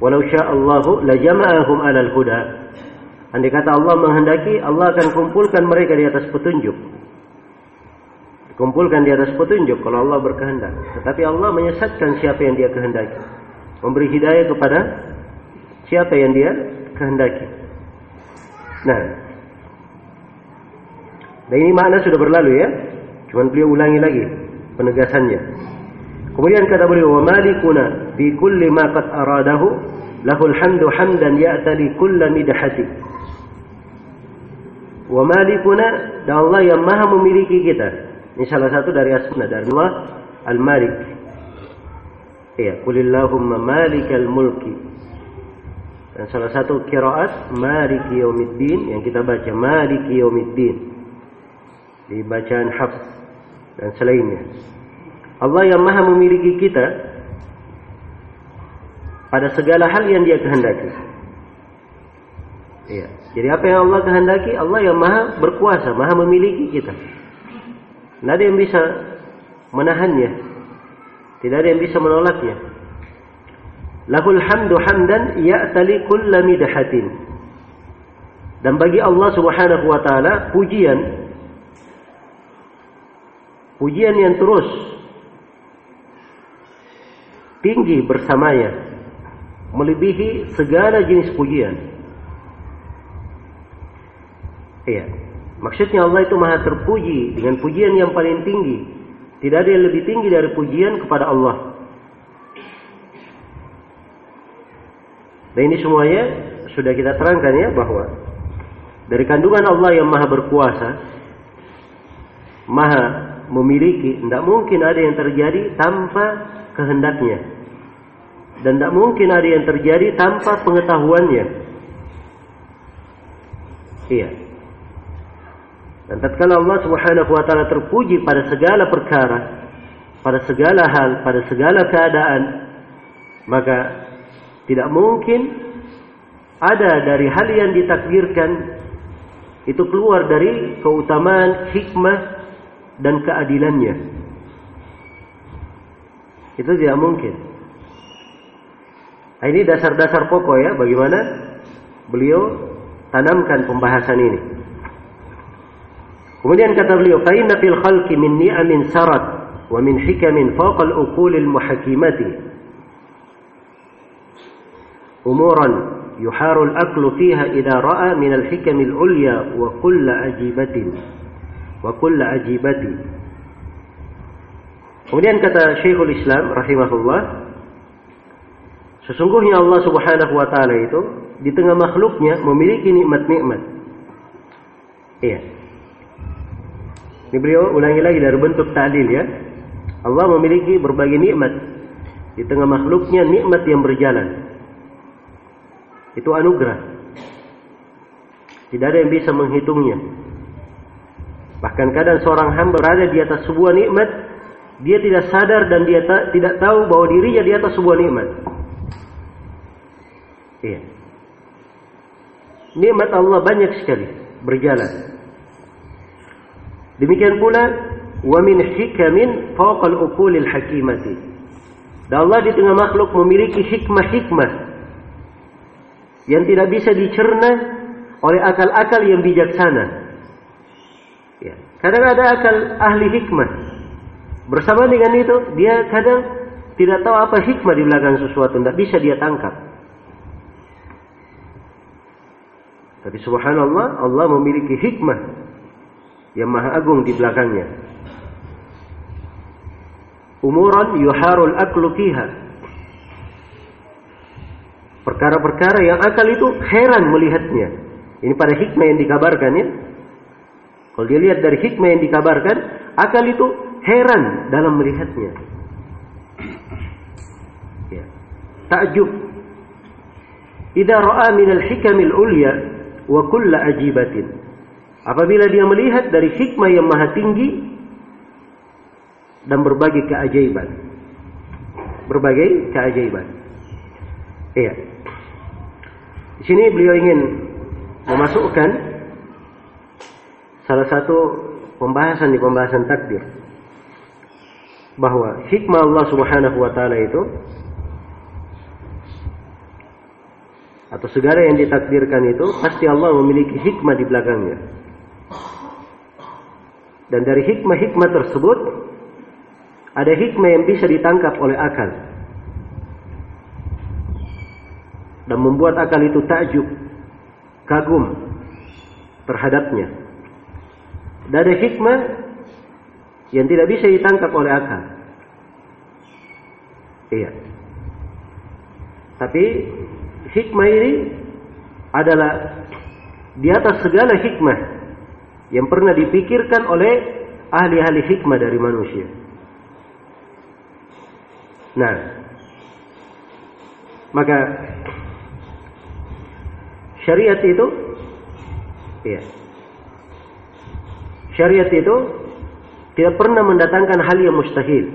Walau sya'allahu lajama'ahum 'alal huda. Andai kata Allah menghendaki, Allah akan kumpulkan mereka di atas petunjuk. Kumpulkan di atas petunjuk kalau Allah berkehendak. Tetapi Allah menyesatkan siapa yang dia kehendaki. Memberi hidayah kepada siapa yang dia kehendaki. Nah, dan ini makna sudah berlalu ya. Cuman beliau ulangi lagi penegasannya. Kemudian kata beliau, "Wa malikuna bi kulli ma qad aradahu lahul hamdu hamdan ya'tali kulla midhati." Wa malikuna dan Allah yang maha memiliki kita. Ini salah satu dari asma dari Allah Al-Malik. Iya, kulillahumma malikal mulki. Dan salah satu kiraat Maliki Yaumiddin yang kita baca Maliki Yaumiddin di bacaan hafs dan selainnya. Allah yang maha memiliki kita pada segala hal yang dia kehendaki. Iya. Jadi apa yang Allah kehendaki, Allah yang maha berkuasa, maha memiliki kita. Tidak ada yang bisa menahannya. Tidak ada yang bisa menolaknya. Lahul hamdu hamdan ya'tali kulla midhatin. Dan bagi Allah Subhanahu wa taala pujian pujian yang terus tinggi bersamanya melebihi segala jenis pujian. Iya. Maksudnya Allah itu maha terpuji dengan pujian yang paling tinggi. Tidak ada yang lebih tinggi dari pujian kepada Allah. Dan ini semuanya sudah kita terangkan ya bahwa dari kandungan Allah yang maha berkuasa, maha memiliki, tidak mungkin ada yang terjadi tanpa kehendaknya. Dan tidak mungkin ada yang terjadi tanpa pengetahuannya. Iya. Dan tatkala Allah Subhanahu wa taala terpuji pada segala perkara, pada segala hal, pada segala keadaan, maka tidak mungkin ada dari hal yang ditakdirkan itu keluar dari keutamaan hikmah dan keadilannya. Itu tidak mungkin. Nah, ini dasar-dasar pokok ya bagaimana beliau tanamkan pembahasan ini. Kemudian kata beliau, "Fa inna fil khalqi min ni'amin sarat wa min hikamin fawqa al-uqul al-muhakimati." Umuran yuharu al-aqlu fiha idza ra'a min al-hikam al-ulya wa kull ajibatin wa kull ajibati. Kemudian kata Syekhul Islam rahimahullah, Sesungguhnya Allah Subhanahu wa taala itu di tengah makhluknya memiliki nikmat-nikmat. Iya. Ini beliau ulangi lagi dari bentuk ta'lil ya. Allah memiliki berbagai nikmat di tengah makhluknya nikmat yang berjalan. Itu anugerah. Tidak ada yang bisa menghitungnya. Bahkan kadang seorang hamba berada di atas sebuah nikmat, dia tidak sadar dan dia tidak tahu bahwa dirinya di atas sebuah nikmat. Iya. Nikmat Allah banyak sekali berjalan. Demikian pula wa min hikamin fawqal uqulil hakimati. Dan Allah di tengah makhluk memiliki hikmah-hikmah yang tidak bisa dicerna oleh akal-akal yang bijaksana. Ya. Kadang ada akal ahli hikmah. Bersama dengan itu, dia kadang tidak tahu apa hikmah di belakang sesuatu, tidak bisa dia tangkap. Tapi subhanallah Allah memiliki hikmah yang maha agung di belakangnya. Umuran yuharul aklu fiha. Perkara-perkara yang akal itu heran melihatnya. Ini pada hikmah yang dikabarkan ya. Kalau dia lihat dari hikmah yang dikabarkan, akal itu heran dalam melihatnya. Ya. Takjub. Idza ra'a min al-hikamil ulya wa kulla ajibatin. Apabila dia melihat dari hikmah yang maha tinggi dan berbagai keajaiban. Berbagai keajaiban. Iya. Di sini beliau ingin memasukkan salah satu pembahasan di pembahasan takdir bahwa hikmah Allah Subhanahu wa taala itu atau segala yang ditakdirkan itu pasti Allah memiliki hikmah di belakangnya. Dan dari hikmah-hikmah tersebut ada hikmah yang bisa ditangkap oleh akal. Dan membuat akal itu takjub, kagum terhadapnya. Dan ada hikmah yang tidak bisa ditangkap oleh akal. Iya. Tapi hikmah ini adalah di atas segala hikmah yang pernah dipikirkan oleh ahli-ahli hikmah dari manusia. Nah, maka syariat itu ya. Syariat itu tidak pernah mendatangkan hal yang mustahil.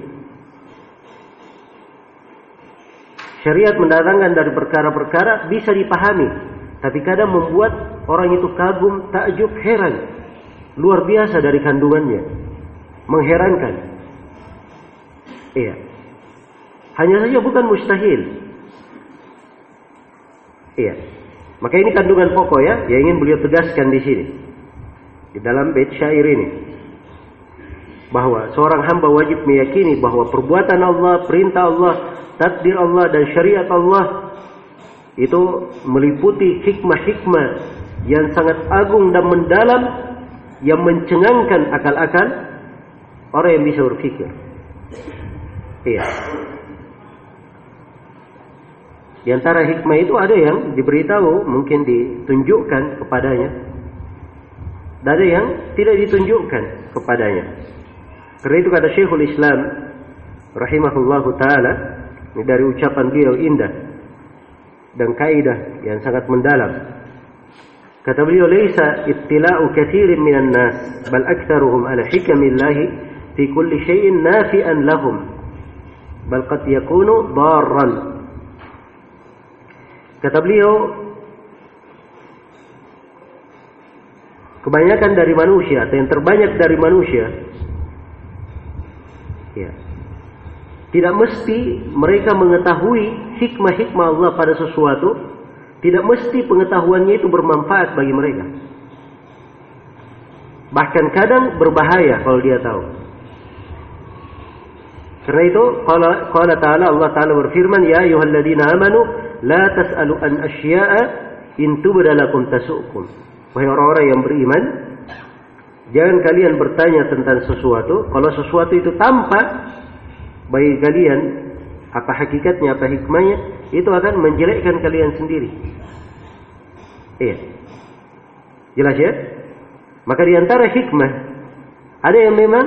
Syariat mendatangkan dari perkara-perkara bisa dipahami, tapi kadang membuat orang itu kagum, takjub, heran. Luar biasa dari kandungannya. Mengherankan. Iya. Hanya saja bukan mustahil. Iya. Maka ini kandungan pokok ya, yang ingin beliau tegaskan di sini. Di dalam bait syair ini. Bahwa seorang hamba wajib meyakini bahwa perbuatan Allah, perintah Allah, takdir Allah dan syariat Allah itu meliputi hikmah-hikmah yang sangat agung dan mendalam yang mencengangkan akal-akal orang yang bisa berpikir. Iya. Di antara hikmah itu ada yang diberitahu, mungkin ditunjukkan kepadanya. Dan ada yang tidak ditunjukkan kepadanya. Karena itu kata Syekhul Islam rahimahullahu taala dari ucapan beliau indah dan kaidah yang sangat mendalam. Kata beliau, "Laisa ittila'u katsirin minan nas, bal aktsaruhum ala hikamillahi fi kulli syai'in nafi'an lahum, bal qad yakunu darran." Kata beliau, kebanyakan dari manusia atau yang terbanyak dari manusia ya, tidak mesti mereka mengetahui hikmah-hikmah Allah pada sesuatu, tidak mesti pengetahuannya itu bermanfaat bagi mereka. Bahkan kadang berbahaya kalau dia tahu. Karena itu qala ta'ala Allah Ta'ala berfirman ya ayyuhalladzina amanu la tas'alu an asya'a in tubda lakum tasu'kum. Wahai orang-orang yang beriman, jangan kalian bertanya tentang sesuatu kalau sesuatu itu tampak bagi kalian apa hakikatnya, apa hikmahnya, itu akan menjelekkan kalian sendiri. Iya. Jelas ya? Maka di antara hikmah ada yang memang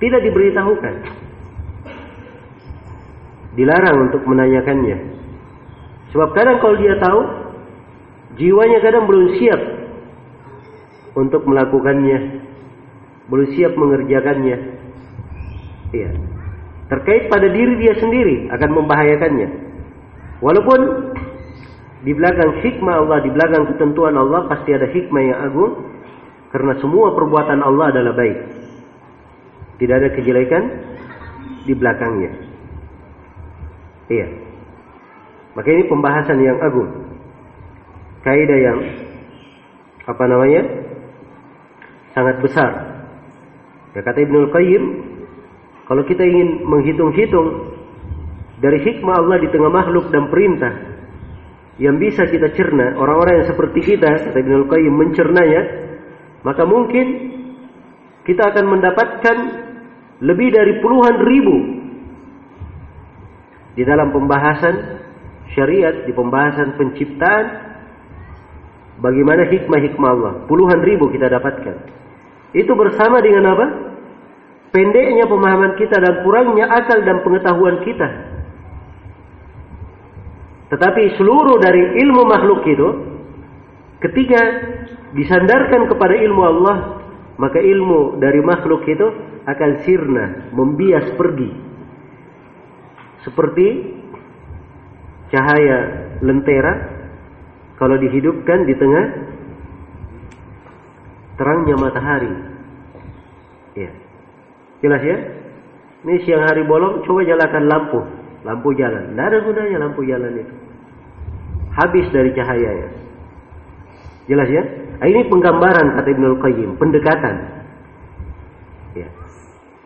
tidak diberitahukan. Dilarang untuk menanyakannya. Sebab kadang kalau dia tahu, jiwanya kadang belum siap untuk melakukannya, belum siap mengerjakannya. Iya. Terkait pada diri dia sendiri akan membahayakannya. Walaupun di belakang hikmah Allah, di belakang ketentuan Allah pasti ada hikmah yang agung karena semua perbuatan Allah adalah baik. Tidak ada kejelekan di belakangnya. Iya. Maka ini pembahasan yang agung. Kaidah yang apa namanya? sangat besar. Ya kata Ibnul Qayyim, kalau kita ingin menghitung-hitung dari hikmah Allah di tengah makhluk dan perintah yang bisa kita cerna, orang-orang yang seperti kita, kata Ibnul Qayyim mencernanya, maka mungkin kita akan mendapatkan lebih dari puluhan ribu di dalam pembahasan syariat, di pembahasan penciptaan, bagaimana hikmah-hikmah Allah. Puluhan ribu kita dapatkan. Itu bersama dengan apa? Pendeknya pemahaman kita dan kurangnya akal dan pengetahuan kita. Tetapi seluruh dari ilmu makhluk itu, ketika disandarkan kepada ilmu Allah, maka ilmu dari makhluk itu akan sirna, membias pergi. Seperti cahaya lentera kalau dihidupkan di tengah terangnya matahari. Ya. Jelas ya? Ini siang hari bolong, coba nyalakan lampu. Lampu jalan. Tidak ada gunanya lampu jalan itu. Habis dari cahayanya. Jelas ya? Nah, ini penggambaran kata Ibnul Qayyim, pendekatan. Ya.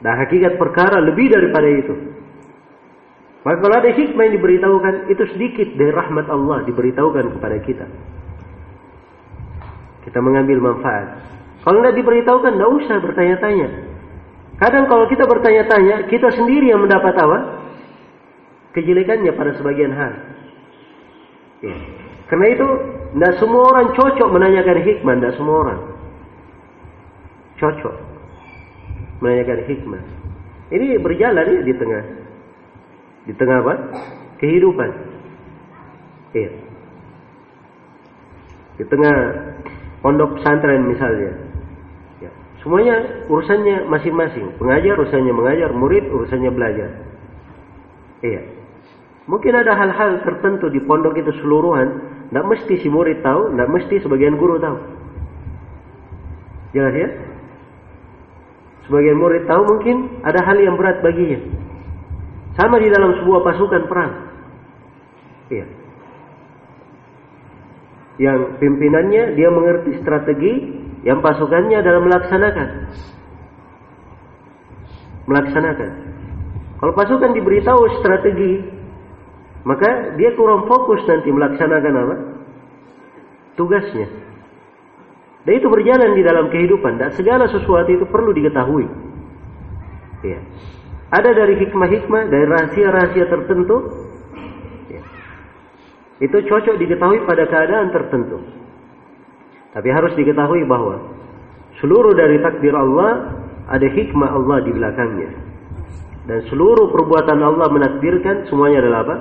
Dan hakikat perkara lebih daripada itu. Maka kalau ada hikmah yang diberitahukan, itu sedikit dari rahmat Allah diberitahukan kepada kita. Kita mengambil manfaat. Kalau tidak diberitahukan, tidak usah bertanya-tanya. Kadang kalau kita bertanya-tanya, kita sendiri yang mendapat apa? Kejelekannya pada sebagian hal. Ya. Karena itu, tidak semua orang cocok menanyakan hikmah, tidak semua orang cocok menanyakan hikmah. Ini berjalan ya di tengah, di tengah apa? Kehidupan. Iya. Di tengah pondok pesantren misalnya. Ya. Semuanya urusannya masing-masing. Pengajar urusannya mengajar, murid urusannya belajar. Iya. Mungkin ada hal-hal tertentu di pondok itu seluruhan, tidak mesti si murid tahu, tidak mesti sebagian guru tahu. Jelas ya? Sebagian murid tahu mungkin ada hal yang berat baginya. Sama di dalam sebuah pasukan perang. Iya. Yang pimpinannya dia mengerti strategi, yang pasukannya dalam melaksanakan. Melaksanakan. Kalau pasukan diberitahu strategi, maka dia kurang fokus nanti melaksanakan apa? Tugasnya. Dan itu berjalan di dalam kehidupan. Dan segala sesuatu itu perlu diketahui. Ya. Ada dari hikmah-hikmah, dari rahasia-rahasia tertentu. Ya. Itu cocok diketahui pada keadaan tertentu. Tapi harus diketahui bahwa seluruh dari takdir Allah ada hikmah Allah di belakangnya. Dan seluruh perbuatan Allah menakdirkan semuanya adalah apa?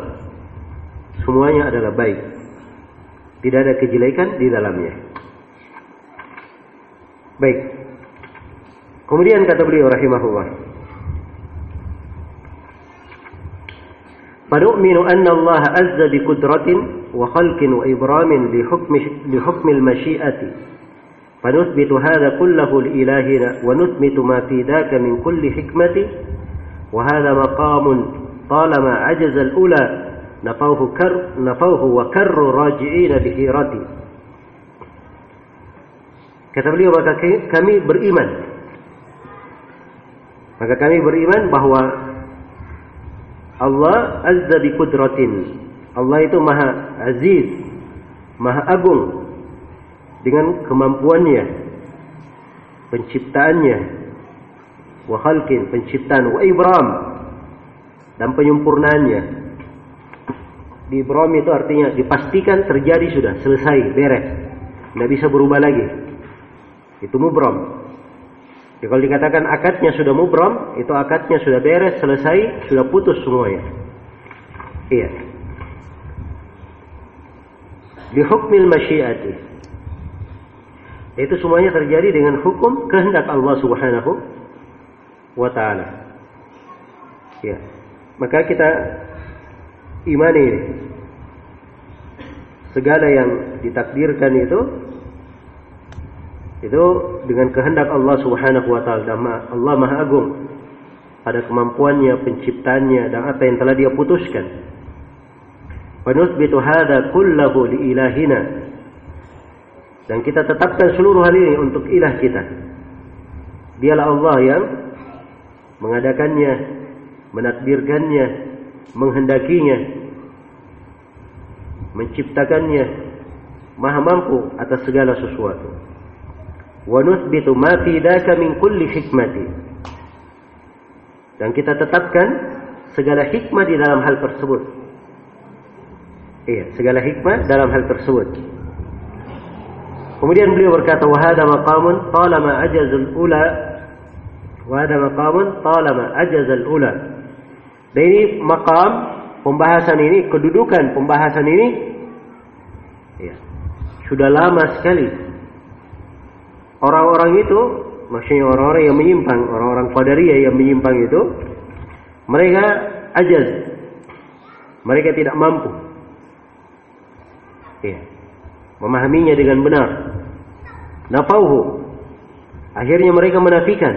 semuanya adalah baik. Tidak ada kejelekan di dalamnya. Baik. Kemudian kata beliau rahimahullah. فنؤمن أن الله عز بقدرة وخلق وإبرام لحكم, لحكم المشيئة. فنثبت هذا كله لإلهنا ونثبت ما في ذاك من كل حكمة. وهذا مقام طالما عجز الأولى نفوه, كر نفوه وكروا راجعين بحيرتي Kata beliau maka kami beriman. Maka kami beriman bahwa Allah azza bi kudratin. Allah itu maha aziz, maha agung dengan kemampuannya, penciptaannya, wa penciptaan, wa ibram, dan penyempurnaannya. Di ibram itu artinya dipastikan terjadi sudah, selesai, beres. Tidak bisa berubah lagi. Itu mubram. Ya, kalau dikatakan akadnya sudah mubram, itu akadnya sudah beres, selesai, sudah putus semuanya. Iya. Di hukmil masyiati. Itu semuanya terjadi dengan hukum kehendak Allah Subhanahu wa taala. Ya. Maka kita imani ini. Segala yang ditakdirkan itu itu dengan kehendak Allah Subhanahu wa taala Allah Maha Agung pada kemampuannya, penciptanya dan apa yang telah Dia putuskan. Wa nuthbitu hadza kullahu li ilahina. Dan kita tetapkan seluruh hal ini untuk ilah kita. Dialah Allah yang mengadakannya, menakdirkannya, menghendakinya, menciptakannya, maha mampu atas segala sesuatu nuthbitu ma fi dzaka min kulli hikmati. Dan kita tetapkan segala hikmah di dalam hal tersebut. Iya segala hikmah dalam hal tersebut. Kemudian beliau berkata wa hada maqamun talama ajazul ula. Wa hada maqamun talama ajazul ula. Dan ini maqam pembahasan ini kedudukan pembahasan ini ya, sudah lama sekali orang-orang itu maksudnya orang-orang yang menyimpang, orang-orang Qadariyah yang menyimpang itu mereka ajaz. Mereka tidak mampu. Ya. Memahaminya dengan benar. Nafauhu. Akhirnya mereka menafikan.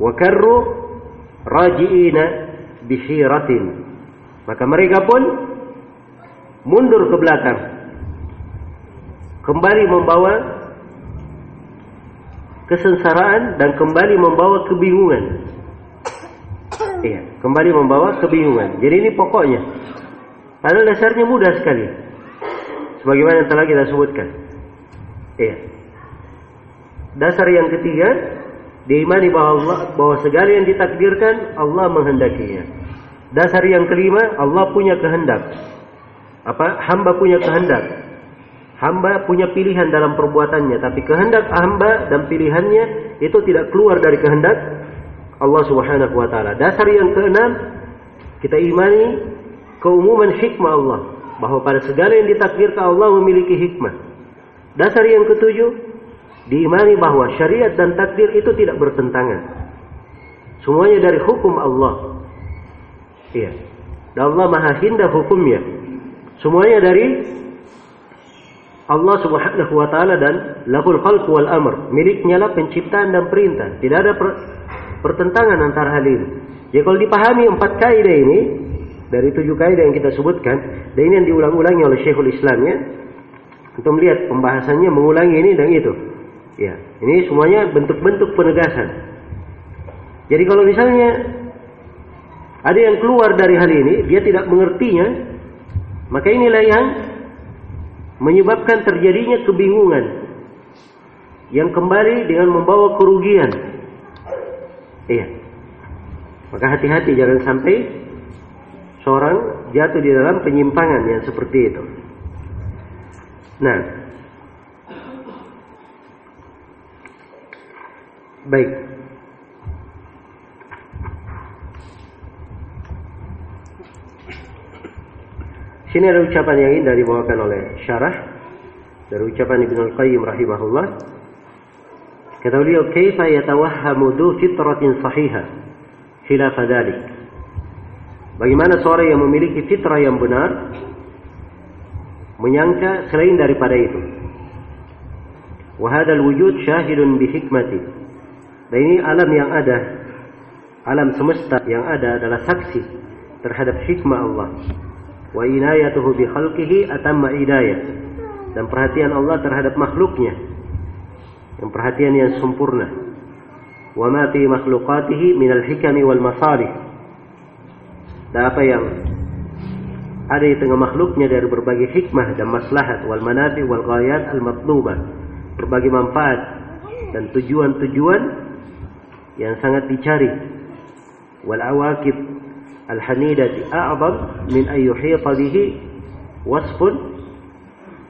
Wa karru raji'ina bishiratin. Maka mereka pun mundur ke belakang. Kembali membawa kesengsaraan dan kembali membawa kebingungan. Iya, kembali membawa kebingungan. Jadi ini pokoknya. Padahal dasarnya mudah sekali. Sebagaimana yang telah kita sebutkan. Iya. Dasar yang ketiga, diimani bahwa Allah, bahwa segala yang ditakdirkan Allah menghendakinya. Dasar yang kelima, Allah punya kehendak. Apa? Hamba punya kehendak. Hamba punya pilihan dalam perbuatannya, tapi kehendak hamba dan pilihannya itu tidak keluar dari kehendak Allah Subhanahu wa taala. Dasar yang keenam, kita imani keumuman hikmah Allah, bahwa pada segala yang ditakdirkan Allah memiliki hikmah. Dasar yang ketujuh, diimani bahwa syariat dan takdir itu tidak bertentangan. Semuanya dari hukum Allah. Iya. Dan Allah Maha Hinda hukumnya. Semuanya dari Allah Subhanahu wa taala dan lahul khalq wal amr. Miliknya lah penciptaan dan perintah. Tidak ada per, pertentangan antara hal ini. Jadi kalau dipahami empat kaidah ini dari tujuh kaidah yang kita sebutkan, dan ini yang diulang-ulangi oleh Syekhul Islam ya. Untuk melihat pembahasannya mengulangi ini dan itu. Ya, ini semuanya bentuk-bentuk penegasan. Jadi kalau misalnya ada yang keluar dari hal ini, dia tidak mengertinya, maka inilah yang menyebabkan terjadinya kebingungan yang kembali dengan membawa kerugian. Iya. Maka hati-hati jangan sampai seorang jatuh di dalam penyimpangan yang seperti itu. Nah, baik. Sini ada ucapan yang indah dibawakan oleh syarah dari ucapan Ibnu Al-Qayyim rahimahullah. Kata beliau, "Kaifa yatawahhamu du fitratin sahiha khilaf dhalik?" Bagaimana seorang yang memiliki fitrah yang benar menyangka selain daripada itu? Wa hadzal wujud syahidun bi hikmati. Dan ini alam yang ada alam semesta yang ada adalah saksi terhadap hikmah Allah. Wa inayatuhu bi khalqihi atamma inayah. Dan perhatian Allah terhadap makhluknya. Yang perhatian yang sempurna. Wa ma fi makhluqatihi minal hikami wal masalih. Dan apa yang ada di tengah makhluknya dari berbagai hikmah dan maslahat wal manafi wal ghayat al matlubah berbagai manfaat dan tujuan-tujuan yang sangat dicari wal awakib hanidati a'zam min an yuhita bihi wasfun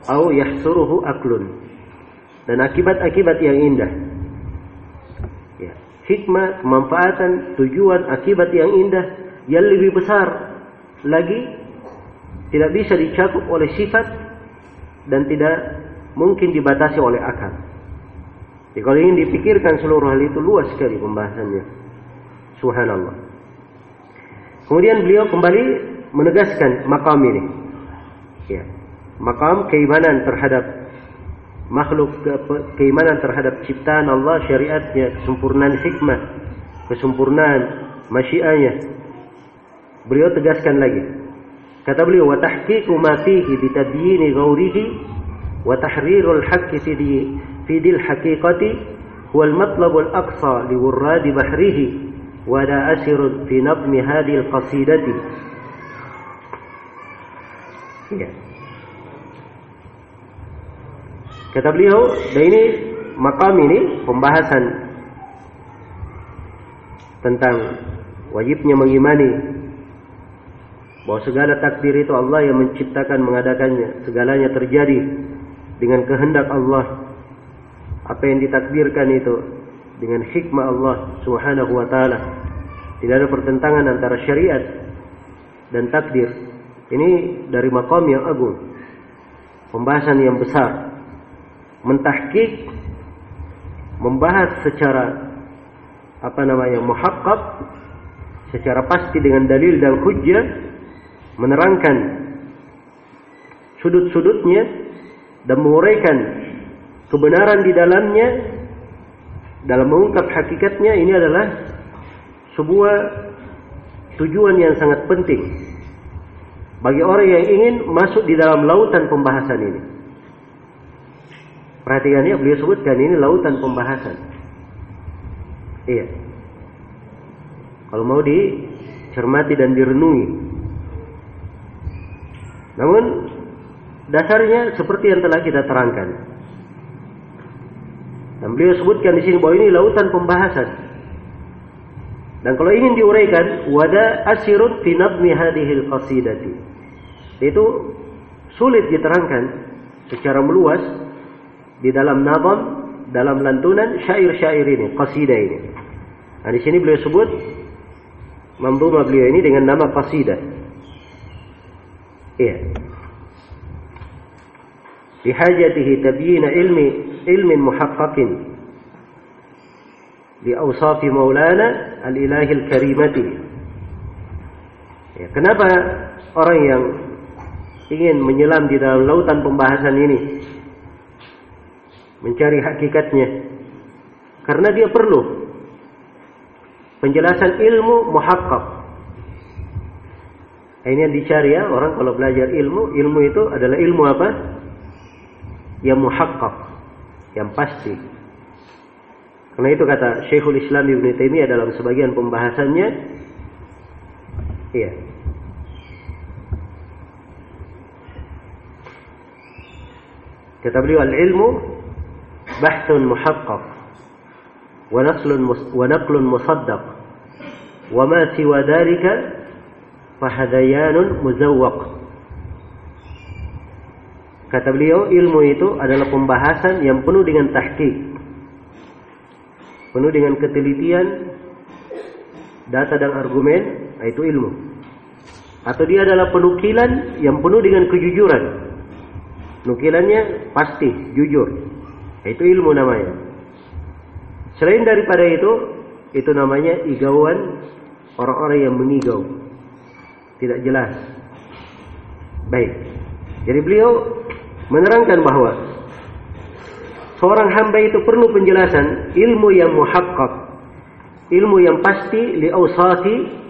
atau yahsuruhu aklun dan akibat-akibat yang indah ya hikmah kemanfaatan tujuan akibat yang indah yang lebih besar lagi tidak bisa dicakup oleh sifat dan tidak mungkin dibatasi oleh akal. Jadi kalau ingin dipikirkan seluruh hal itu luas sekali pembahasannya. Subhanallah. Kemudian beliau kembali menegaskan makam ini. Ya. Makam keimanan terhadap makhluk keimanan terhadap ciptaan Allah, syariatnya, kesempurnaan hikmah, kesempurnaan masyianya. Beliau tegaskan lagi. Kata beliau, "Wa tahqiqu ma fihi bi tabyini ghaurihi wa tahrirul haqqi fi fi dil haqiqati al-aqsa li wurradi bahrihi asir fi nabmi hadhihi al-qasidati." Ya. Kata beliau, dan ini makam ini pembahasan tentang wajibnya mengimani bahwa segala takdir itu Allah yang menciptakan mengadakannya segalanya terjadi dengan kehendak Allah apa yang ditakdirkan itu dengan hikmah Allah Subhanahu wa taala. Tidak ada pertentangan antara syariat dan takdir. Ini dari makom yang agung. Pembahasan yang besar. Mentahkik membahas secara apa namanya muhakkak secara pasti dengan dalil dan hujjah menerangkan sudut-sudutnya dan menguraikan kebenaran di dalamnya dalam mengungkap hakikatnya ini adalah sebuah tujuan yang sangat penting bagi orang yang ingin masuk di dalam lautan pembahasan ini. Perhatikan ya, beliau sebutkan ini lautan pembahasan. Iya. Kalau mau dicermati dan direnungi. Namun dasarnya seperti yang telah kita terangkan. Dan beliau sebutkan di sini bahwa ini lautan pembahasan. Dan kalau ingin diuraikan, wada asirun fi nabmi hadhil qasidati. Itu sulit diterangkan secara meluas di dalam nabam, dalam lantunan syair-syair ini, qasidah ini. Nah, di sini beliau sebut mamduma beliau ini dengan nama qasidah. Iya. Bihajatihi tabyina ilmi muhaqqaqin li awsafi maulana al-ilahil karimati. Ya, kenapa orang yang ingin menyelam di dalam lautan pembahasan ini mencari hakikatnya karena dia perlu penjelasan ilmu muhakkak ini yang dicari ya orang kalau belajar ilmu, ilmu itu adalah ilmu apa? Yang muhakkak, yang pasti. Karena itu kata Syekhul Islam Ibn Taimiyah dalam sebagian pembahasannya, iya. Kata beliau al-ilmu bahthun muhakkak wa naslun wa naqlun musaddaq wa ma siwa dhalika fahadayanun muzawwaq. Kata beliau, ilmu itu adalah pembahasan yang penuh dengan tahqiq. Penuh dengan ketelitian, data dan argumen, nah itu ilmu. Atau dia adalah penukilan yang penuh dengan kejujuran. Nukilannya pasti, jujur. Nah, itu ilmu namanya. Selain daripada itu, itu namanya igauan orang-orang yang mengigau tidak jelas. Baik. Jadi beliau menerangkan bahwa seorang hamba itu perlu penjelasan ilmu yang muhakkak, ilmu yang pasti li awsati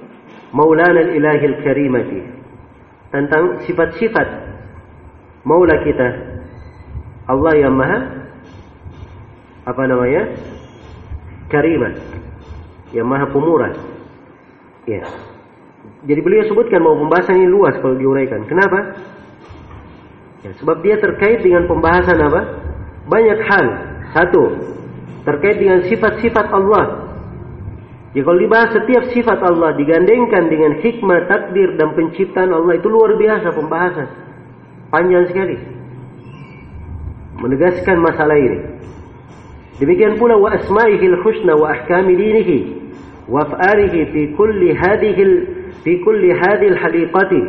Maulana al-Ilahi al-Karimati tentang sifat-sifat Maula kita. Allah yang maha apa namanya karimah yang maha pemurah. Ya. Jadi beliau sebutkan bahwa pembahasan ini luas kalau diuraikan. Kenapa ya, sebab dia terkait dengan pembahasan apa banyak hal satu terkait dengan sifat-sifat Allah Ya kalau dibahas setiap sifat Allah digandengkan dengan hikmah, takdir dan penciptaan Allah itu luar biasa pembahasan. Panjang sekali. Menegaskan masalah ini. Demikian pula wa asma'ihil husna wa ahkami dinihi wa af'alihi fi kulli hadhihi fi kulli hadhil haliqati.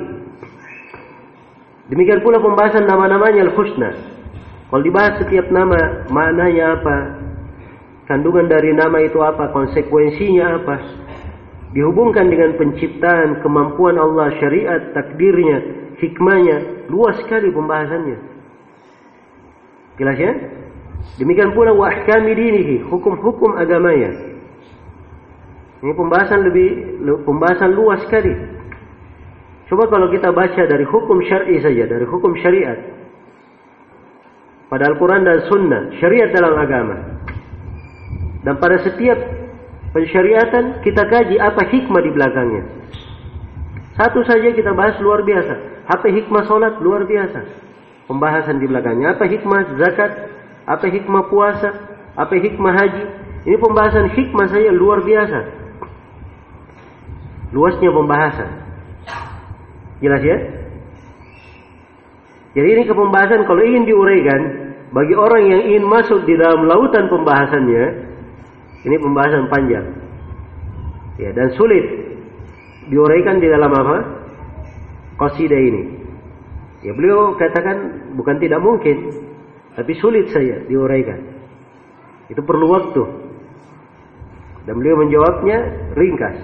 Demikian pula pembahasan nama-namanya al-husna. Kalau dibahas setiap nama, maknanya apa? Kandungan dari nama itu apa? Konsekuensinya apa? Dihubungkan dengan penciptaan, kemampuan Allah, syariat, takdirnya, hikmahnya. Luas sekali pembahasannya. Jelas ya? Demikian pula wa ahkami dinihi, hukum-hukum agamanya. Ini pembahasan lebih pembahasan luas sekali. Coba kalau kita baca dari hukum syar'i saja, dari hukum syariat. Pada Al-Quran dan Sunnah, syariat dalam agama. Dan pada setiap pensyariatan kita kaji apa hikmah di belakangnya. Satu saja kita bahas luar biasa. Apa hikmah solat luar biasa. Pembahasan di belakangnya. Apa hikmah zakat? Apa hikmah puasa? Apa hikmah haji? Ini pembahasan hikmah saya luar biasa. Luasnya pembahasan. Jelas ya? Jadi ini ke pembahasan kalau ingin diuraikan bagi orang yang ingin masuk di dalam lautan pembahasannya, ini pembahasan panjang. Ya, dan sulit diuraikan di dalam apa? Qasidah ini. Ya, beliau katakan bukan tidak mungkin, tapi sulit saya diuraikan. Itu perlu waktu. Dan beliau menjawabnya ringkas.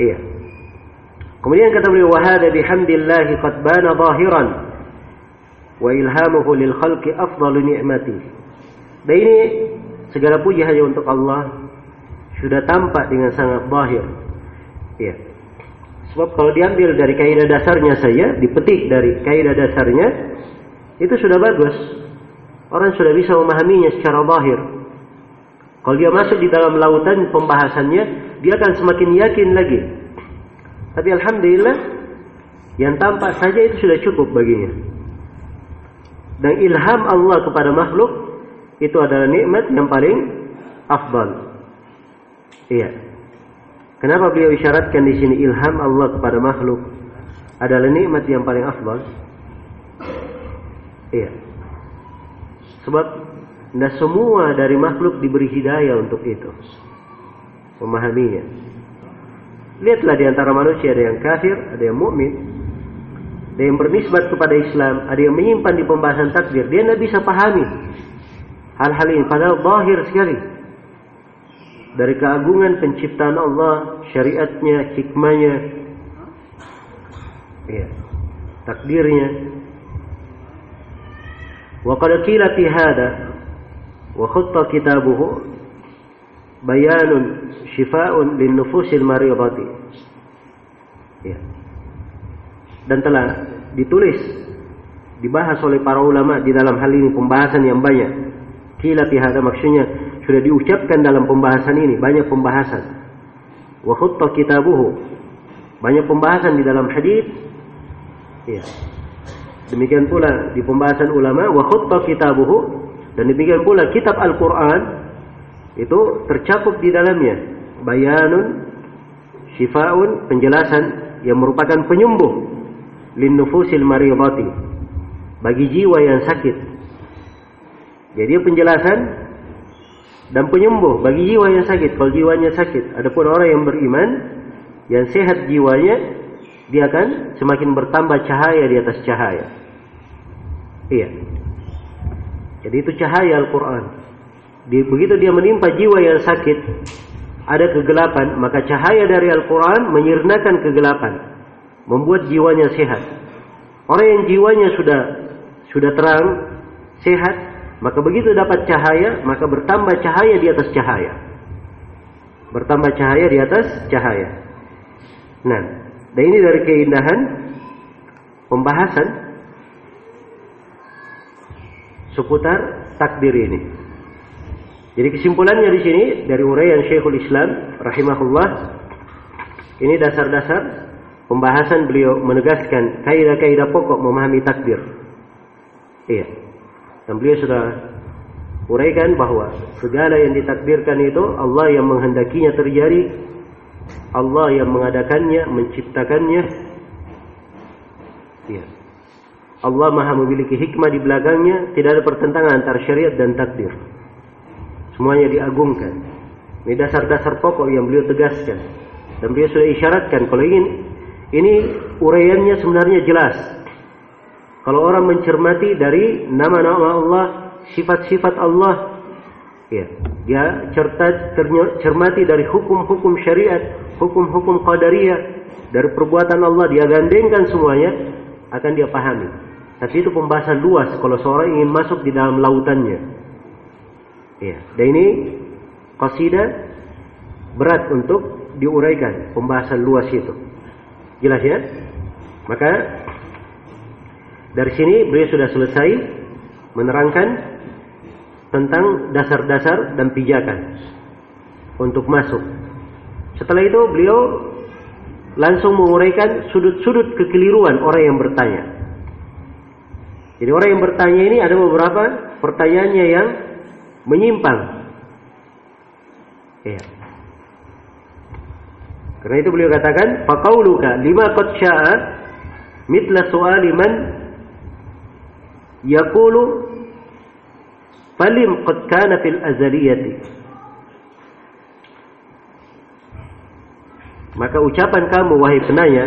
Iya. Kemudian kata beliau wahada bihamdillah qad bana zahiran wa ilhamuhu lil khalqi afdalu ni'mati. Dan ini Segala puji hanya untuk Allah sudah tampak dengan sangat bahir. Ya. Sebab kalau diambil dari kaidah dasarnya saya, dipetik dari kaidah dasarnya, itu sudah bagus. Orang sudah bisa memahaminya secara bahir. Kalau dia masuk di dalam lautan pembahasannya, dia akan semakin yakin lagi. Tapi alhamdulillah, yang tampak saja itu sudah cukup baginya. Dan ilham Allah kepada makhluk itu adalah nikmat yang paling afdal. Iya. Kenapa beliau isyaratkan di sini ilham Allah kepada makhluk adalah nikmat yang paling afdal? Iya. Sebab tidak semua dari makhluk diberi hidayah untuk itu. Memahaminya. Lihatlah di antara manusia ada yang kafir, ada yang mukmin, ada yang bernisbat kepada Islam, ada yang menyimpan di pembahasan takdir. Dia tidak bisa pahami hal-hal ini padahal zahir sekali dari keagungan penciptaan Allah, syariatnya, hikmahnya, ya, takdirnya. Wa qad qila fi hada kitabuhu bayanun shifaa'un lin nufusil mariyati. Ya. Dan telah ditulis dibahas oleh para ulama di dalam hal ini pembahasan yang banyak Kila tihada maksudnya sudah diucapkan dalam pembahasan ini banyak pembahasan. Wa khutta kitabuhu banyak pembahasan di dalam hadis. Ya. Demikian pula di pembahasan ulama wa khutta kitabuhu dan demikian pula kitab Al-Qur'an itu tercakup di dalamnya bayanun syifaun penjelasan yang merupakan penyembuh lin nufusil mariyati bagi jiwa yang sakit jadi penjelasan dan penyembuh bagi jiwa yang sakit. Kalau jiwanya sakit, adapun orang yang beriman yang sehat jiwanya, dia akan semakin bertambah cahaya di atas cahaya. Iya. Jadi itu cahaya Al-Quran. Begitu dia menimpa jiwa yang sakit, ada kegelapan, maka cahaya dari Al-Quran menyirnakan kegelapan, membuat jiwanya sehat. Orang yang jiwanya sudah sudah terang, sehat, maka begitu dapat cahaya, maka bertambah cahaya di atas cahaya. Bertambah cahaya di atas cahaya. Nah, dan ini dari keindahan pembahasan seputar takdir ini. Jadi kesimpulannya di sini dari uraian Syekhul Islam rahimahullah ini dasar-dasar pembahasan beliau menegaskan kaidah-kaidah pokok memahami takdir. Iya. Dan beliau sudah uraikan bahwa segala yang ditakdirkan itu Allah yang menghendakinya terjadi, Allah yang mengadakannya, menciptakannya. Ya. Allah Maha memiliki hikmah di belakangnya, tidak ada pertentangan antara syariat dan takdir. Semuanya diagungkan. Ini dasar-dasar pokok yang beliau tegaskan. Dan beliau sudah isyaratkan kalau ingin ini uraiannya sebenarnya jelas. Kalau orang mencermati dari nama-nama Allah sifat-sifat Allah ya dia certa cermati dari hukum-hukum syariat hukum-hukum qadariyah dari perbuatan Allah dia gandengkan semuanya akan dia pahami tapi itu pembahasan luas kalau seorang ingin masuk di dalam lautannya ya dan ini qasidah berat untuk diuraikan pembahasan luas itu jelas ya maka dari sini beliau sudah selesai menerangkan tentang dasar-dasar dan pijakan untuk masuk. Setelah itu beliau langsung menguraikan sudut-sudut kekeliruan orang yang bertanya. Jadi orang yang bertanya ini ada beberapa pertanyaannya yang menyimpang. Ya. Karena itu beliau katakan, "Faqauluka lima qad syaa mitla su'ali man yaqulu Falim qad kana fil azaliyati. Maka ucapan kamu wahai penanya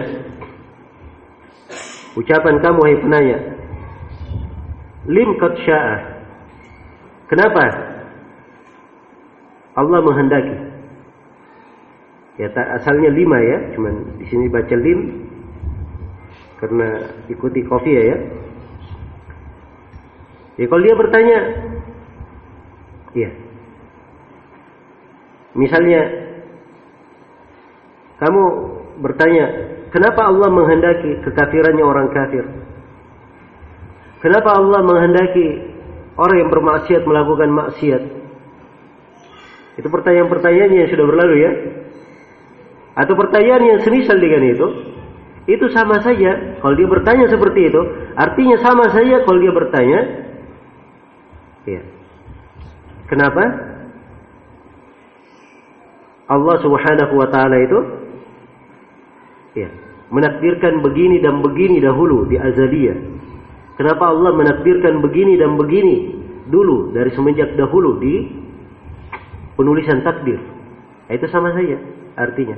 Ucapan kamu wahai penanya Lim qad sya'a Kenapa? Allah menghendaki Ya tak asalnya lima ya Cuman di sini baca lim Karena ikuti kopi ya ya Ya kalau dia bertanya Iya. Misalnya kamu bertanya, kenapa Allah menghendaki kekafirannya orang kafir? Kenapa Allah menghendaki orang yang bermaksiat melakukan maksiat? Itu pertanyaan-pertanyaan yang sudah berlalu ya. Atau pertanyaan yang semisal dengan itu, itu sama saja. Kalau dia bertanya seperti itu, artinya sama saja kalau dia bertanya, ya, Kenapa? Allah Subhanahu wa taala itu ya, menakdirkan begini dan begini dahulu di azaliyah. Kenapa Allah menakdirkan begini dan begini dulu dari semenjak dahulu di penulisan takdir? Nah, itu sama saja artinya.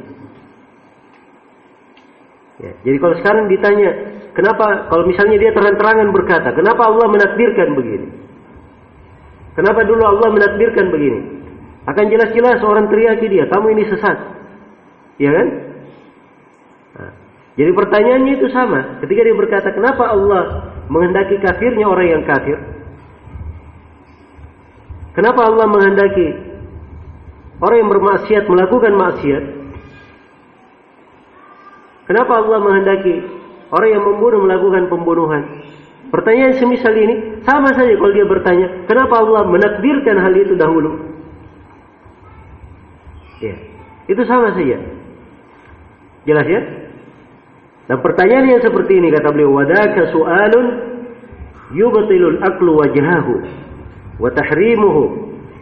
Ya, jadi kalau sekarang ditanya, kenapa kalau misalnya dia terang-terangan berkata, kenapa Allah menakdirkan begini? Kenapa dulu Allah menakdirkan begini? Akan jelas-jelas orang teriaki dia, kamu ini sesat. Ya kan? Nah, jadi pertanyaannya itu sama. Ketika dia berkata, kenapa Allah menghendaki kafirnya orang yang kafir? Kenapa Allah menghendaki orang yang bermaksiat melakukan maksiat? Kenapa Allah menghendaki orang yang membunuh melakukan pembunuhan? Pertanyaan semisal ini sama saja kalau dia bertanya, kenapa Allah menakdirkan hal itu dahulu? Ya, itu sama saja. Jelas ya? Dan pertanyaan yang seperti ini kata beliau, wadaka su'alun yubtilul aqlu wajhahu wa tahrimuhu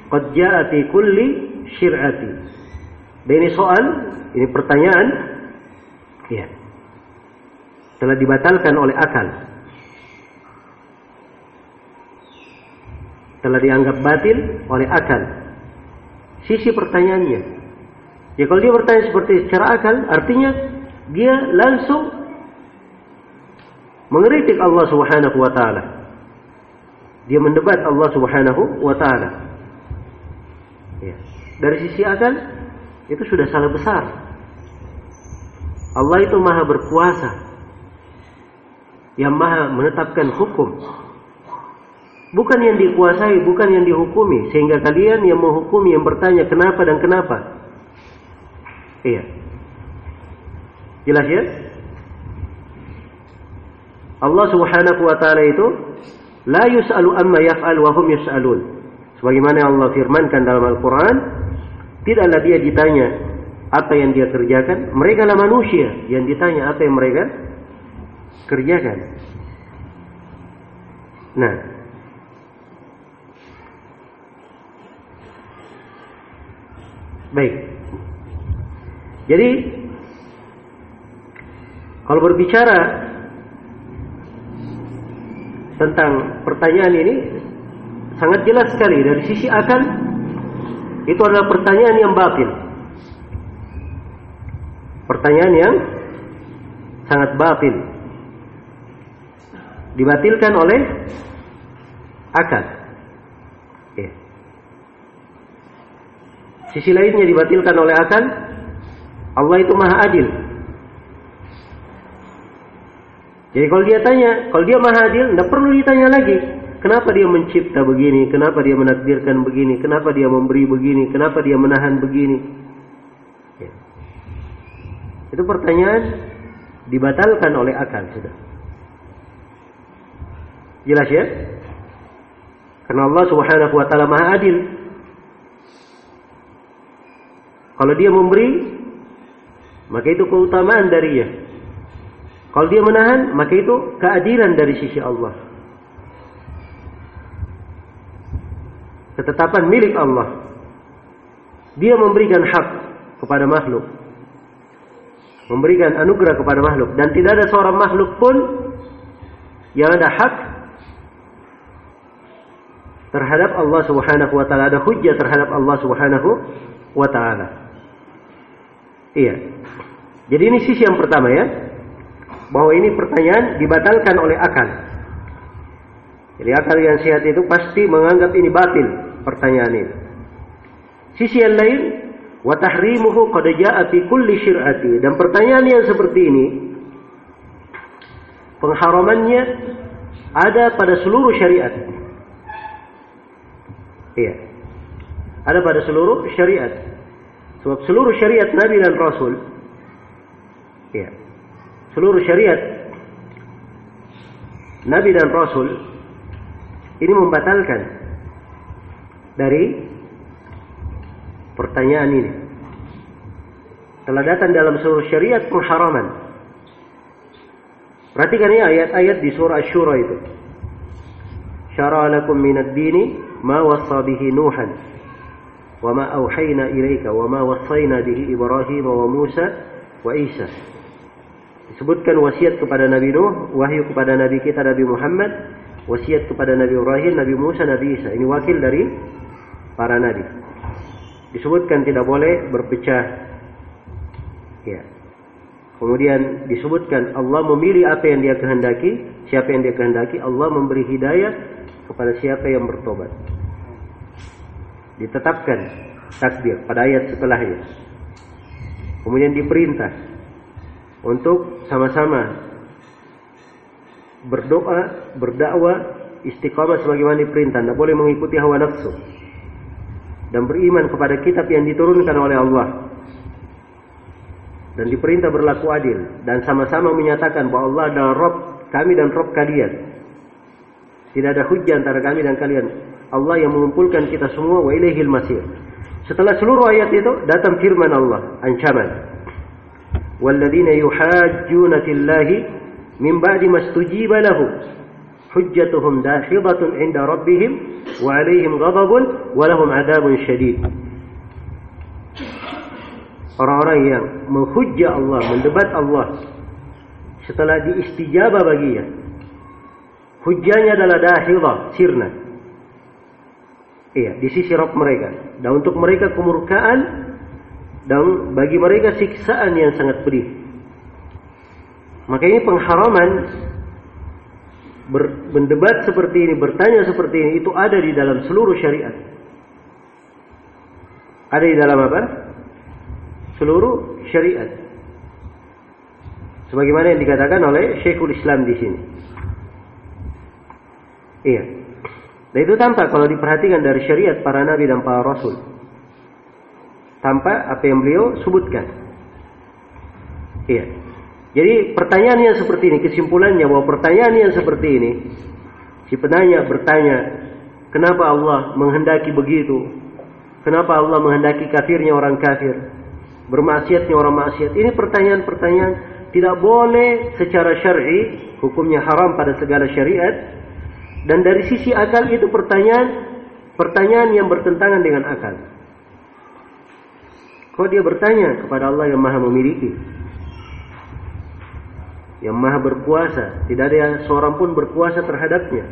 qad ja'a fi kulli syir'ati. Dan ini soal, ini pertanyaan ya. Telah dibatalkan oleh akal. telah dianggap batil oleh akal. Sisi pertanyaannya. Ya kalau dia bertanya seperti secara akal, artinya dia langsung mengeritik Allah Subhanahu wa taala. Dia mendebat Allah Subhanahu wa taala. Dari sisi akal itu sudah salah besar. Allah itu maha berkuasa yang maha menetapkan hukum Bukan yang dikuasai, bukan yang dihukumi. Sehingga kalian yang menghukumi, yang bertanya kenapa dan kenapa. Iya. Jelas ya? Allah Subhanahu wa taala itu la yus'alu amma yaf'al wa hum yus'alun. Sebagaimana Allah firmankan dalam Al-Qur'an, tidaklah dia ditanya apa yang dia kerjakan, mereka lah manusia yang ditanya apa yang mereka kerjakan. Nah, baik. Jadi kalau berbicara tentang pertanyaan ini sangat jelas sekali dari sisi akal itu adalah pertanyaan yang batil. Pertanyaan yang sangat batil. Dibatilkan oleh akal. Sisi lainnya dibatilkan oleh akal. Allah itu maha adil. Jadi kalau dia tanya, kalau dia maha adil, tidak perlu ditanya lagi. Kenapa dia mencipta begini? Kenapa dia menakdirkan begini? Kenapa dia memberi begini? Kenapa dia menahan begini? Ya. Itu pertanyaan dibatalkan oleh akal sudah. Jelas ya? Karena Allah Subhanahu wa taala Maha Adil. Kalau dia memberi, maka itu keutamaan darinya. Kalau dia menahan, maka itu keadilan dari sisi Allah. Ketetapan milik Allah. Dia memberikan hak kepada makhluk. Memberikan anugerah kepada makhluk. Dan tidak ada seorang makhluk pun yang ada hak terhadap Allah subhanahu wa ta'ala. Ada hujah terhadap Allah subhanahu wa ta'ala. Iya. Jadi ini sisi yang pertama ya. Bahwa ini pertanyaan dibatalkan oleh akal. Jadi akal yang sehat itu pasti menganggap ini batil pertanyaan ini. Sisi yang lain, wa tahrimuhu qad jaa fi kulli syir'ati. Dan pertanyaan yang seperti ini pengharamannya ada pada seluruh syariat. Iya. Ada pada seluruh syariat. Sebab seluruh syariat Nabi dan Rasul iya. Seluruh syariat Nabi dan Rasul ini membatalkan dari pertanyaan ini. Telah datang dalam seluruh syariat pengharaman. Perhatikan ya ayat-ayat di surah Asy-Syura itu. Syara lakum minad dini ma wassa bihi Nuhan wa ma auhayna ilaika wa ma wassayna bihi Ibrahim wa Musa wa Isa. Disebutkan wasiat kepada Nabi Nuh, wahyu kepada Nabi kita Nabi Muhammad, wasiat kepada Nabi Ibrahim, Nabi Musa, Nabi Isa. Ini wakil dari para nabi. Disebutkan tidak boleh berpecah. Ya. Kemudian disebutkan Allah memilih apa yang dia kehendaki, siapa yang dia kehendaki, Allah memberi hidayah kepada siapa yang bertobat. Ditetapkan takdir pada ayat setelahnya. Kemudian diperintah untuk sama-sama berdoa, berdakwah, istiqamah sebagaimana diperintah. Tidak boleh mengikuti hawa nafsu dan beriman kepada kitab yang diturunkan oleh Allah. Dan diperintah berlaku adil. Dan sama-sama menyatakan bahwa Allah adalah Rob kami dan Rob kalian. Tidak ada hujah antara kami dan kalian. Allah yang mengumpulkan kita semua wa ilaihil masir. Setelah seluruh ayat itu datang firman Allah ancaman. Walladzina yuhajjuna fillahi min ba'di mastujiba lahu. حجتهم داحضة عند ربهم وعليهم غضب ولهم عذاب شديد Orang-orang yang menghujjah Allah, mendebat Allah setelah diistijabah baginya. Hujjahnya adalah dahilah, sirna. Iya, di sisi Rabb mereka. Dan untuk mereka kemurkaan dan bagi mereka siksaan yang sangat pedih. Maka ini pengharaman mendebat seperti ini, bertanya seperti ini itu ada di dalam seluruh syariat. Ada di dalam apa? Seluruh syariat. Sebagaimana yang dikatakan oleh Syekhul Islam di sini. Iya. Dan itu tampak kalau diperhatikan dari syariat para nabi dan para rasul tanpa apa yang beliau sebutkan. Iya. Jadi pertanyaan yang seperti ini kesimpulannya bahwa pertanyaan yang seperti ini si penanya bertanya, kenapa Allah menghendaki begitu? Kenapa Allah menghendaki kafirnya orang kafir? Bermaksiatnya orang maksiat. Ini pertanyaan-pertanyaan tidak boleh secara syar'i, hukumnya haram pada segala syariat. Dan dari sisi akal itu pertanyaan pertanyaan yang bertentangan dengan akal. Kok dia bertanya kepada Allah yang Maha memiliki? Yang Maha berkuasa, tidak ada seorang pun berkuasa terhadapnya.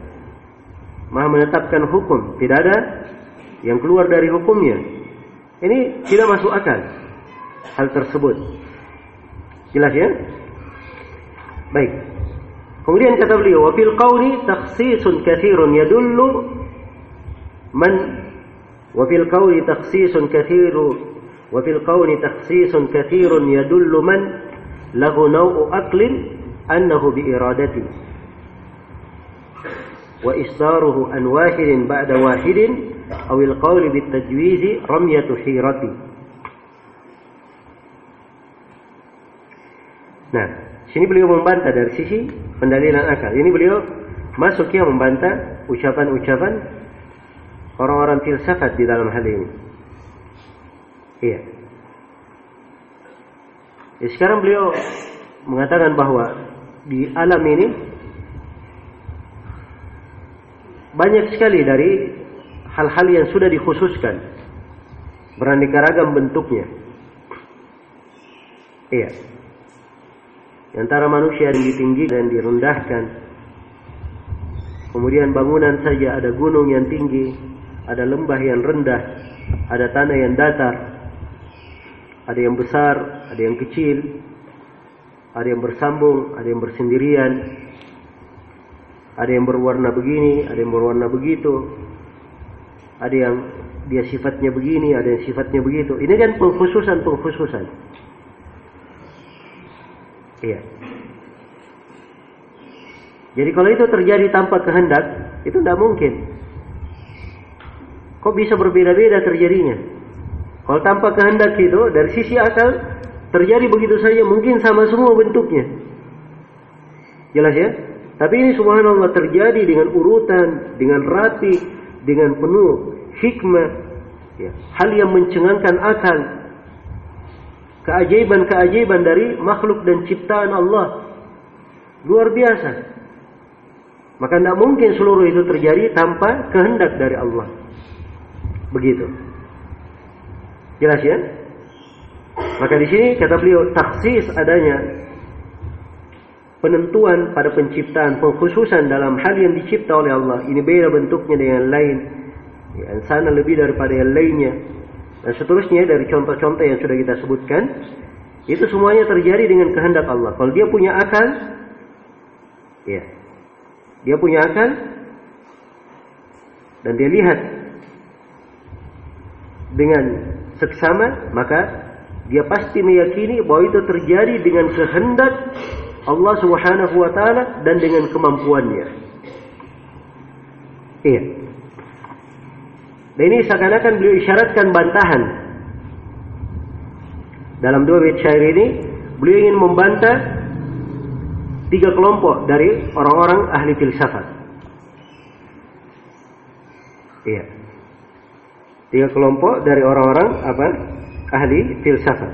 Maha menetapkan hukum, tidak ada yang keluar dari hukumnya. Ini tidak masuk akal hal tersebut. Jelas ya? Baik. Kemudian kata beliau, "Wa fil qawli takhsisun yadullu man wa fil qawli takhsisun kathiru wa fil qawli takhsisun kathirun yadullu man lahu naw'u aqlin isdaruhu an wahidin ba'da wahidin aw al qawli bit tajwizi ramyatu hirati Nah, sini beliau membantah dari sisi pendalilan akal. Ini beliau masuk yang membantah ucapan-ucapan orang-orang filsafat di dalam hal ini. Iya. Ya, sekarang beliau mengatakan bahwa di alam ini banyak sekali dari hal-hal yang sudah dikhususkan beraneka ragam bentuknya. Iya. Antara manusia yang ditinggi dan direndahkan. Kemudian bangunan saja ada gunung yang tinggi, ada lembah yang rendah, ada tanah yang datar, ada yang besar, ada yang kecil, ada yang bersambung, ada yang bersendirian, ada yang berwarna begini, ada yang berwarna begitu, ada yang dia sifatnya begini, ada yang sifatnya begitu. Ini kan pengkhususan-pengkhususan. Iya. Jadi kalau itu terjadi tanpa kehendak, itu tidak mungkin. Kok bisa berbeda-beda terjadinya? Kalau tanpa kehendak itu, dari sisi akal, terjadi begitu saja, mungkin sama semua bentuknya. Jelas ya? Tapi ini subhanallah terjadi dengan urutan, dengan rapi, dengan penuh hikmah, ya, hal yang mencengangkan akal, keajaiban-keajaiban dari makhluk dan ciptaan Allah. Luar biasa. Maka tidak mungkin seluruh itu terjadi tanpa kehendak dari Allah. Begitu. Jelas ya? Maka di sini kata beliau taksis adanya penentuan pada penciptaan, pengkhususan dalam hal yang dicipta oleh Allah. Ini beda bentuknya dengan lain. Yang sana lebih daripada yang lainnya. Dan seterusnya dari contoh-contoh yang sudah kita sebutkan, itu semuanya terjadi dengan kehendak Allah. Kalau dia punya akal, ya, dia punya akal dan dia lihat dengan seksama, maka dia pasti meyakini bahwa itu terjadi dengan kehendak Allah Subhanahu wa taala dan dengan kemampuannya. Iya. Dan ini seakan-akan beliau isyaratkan bantahan. Dalam dua bait syair ini, beliau ingin membantah tiga kelompok dari orang-orang ahli filsafat. Iya. Tiga kelompok dari orang-orang apa? Ahli filsafat.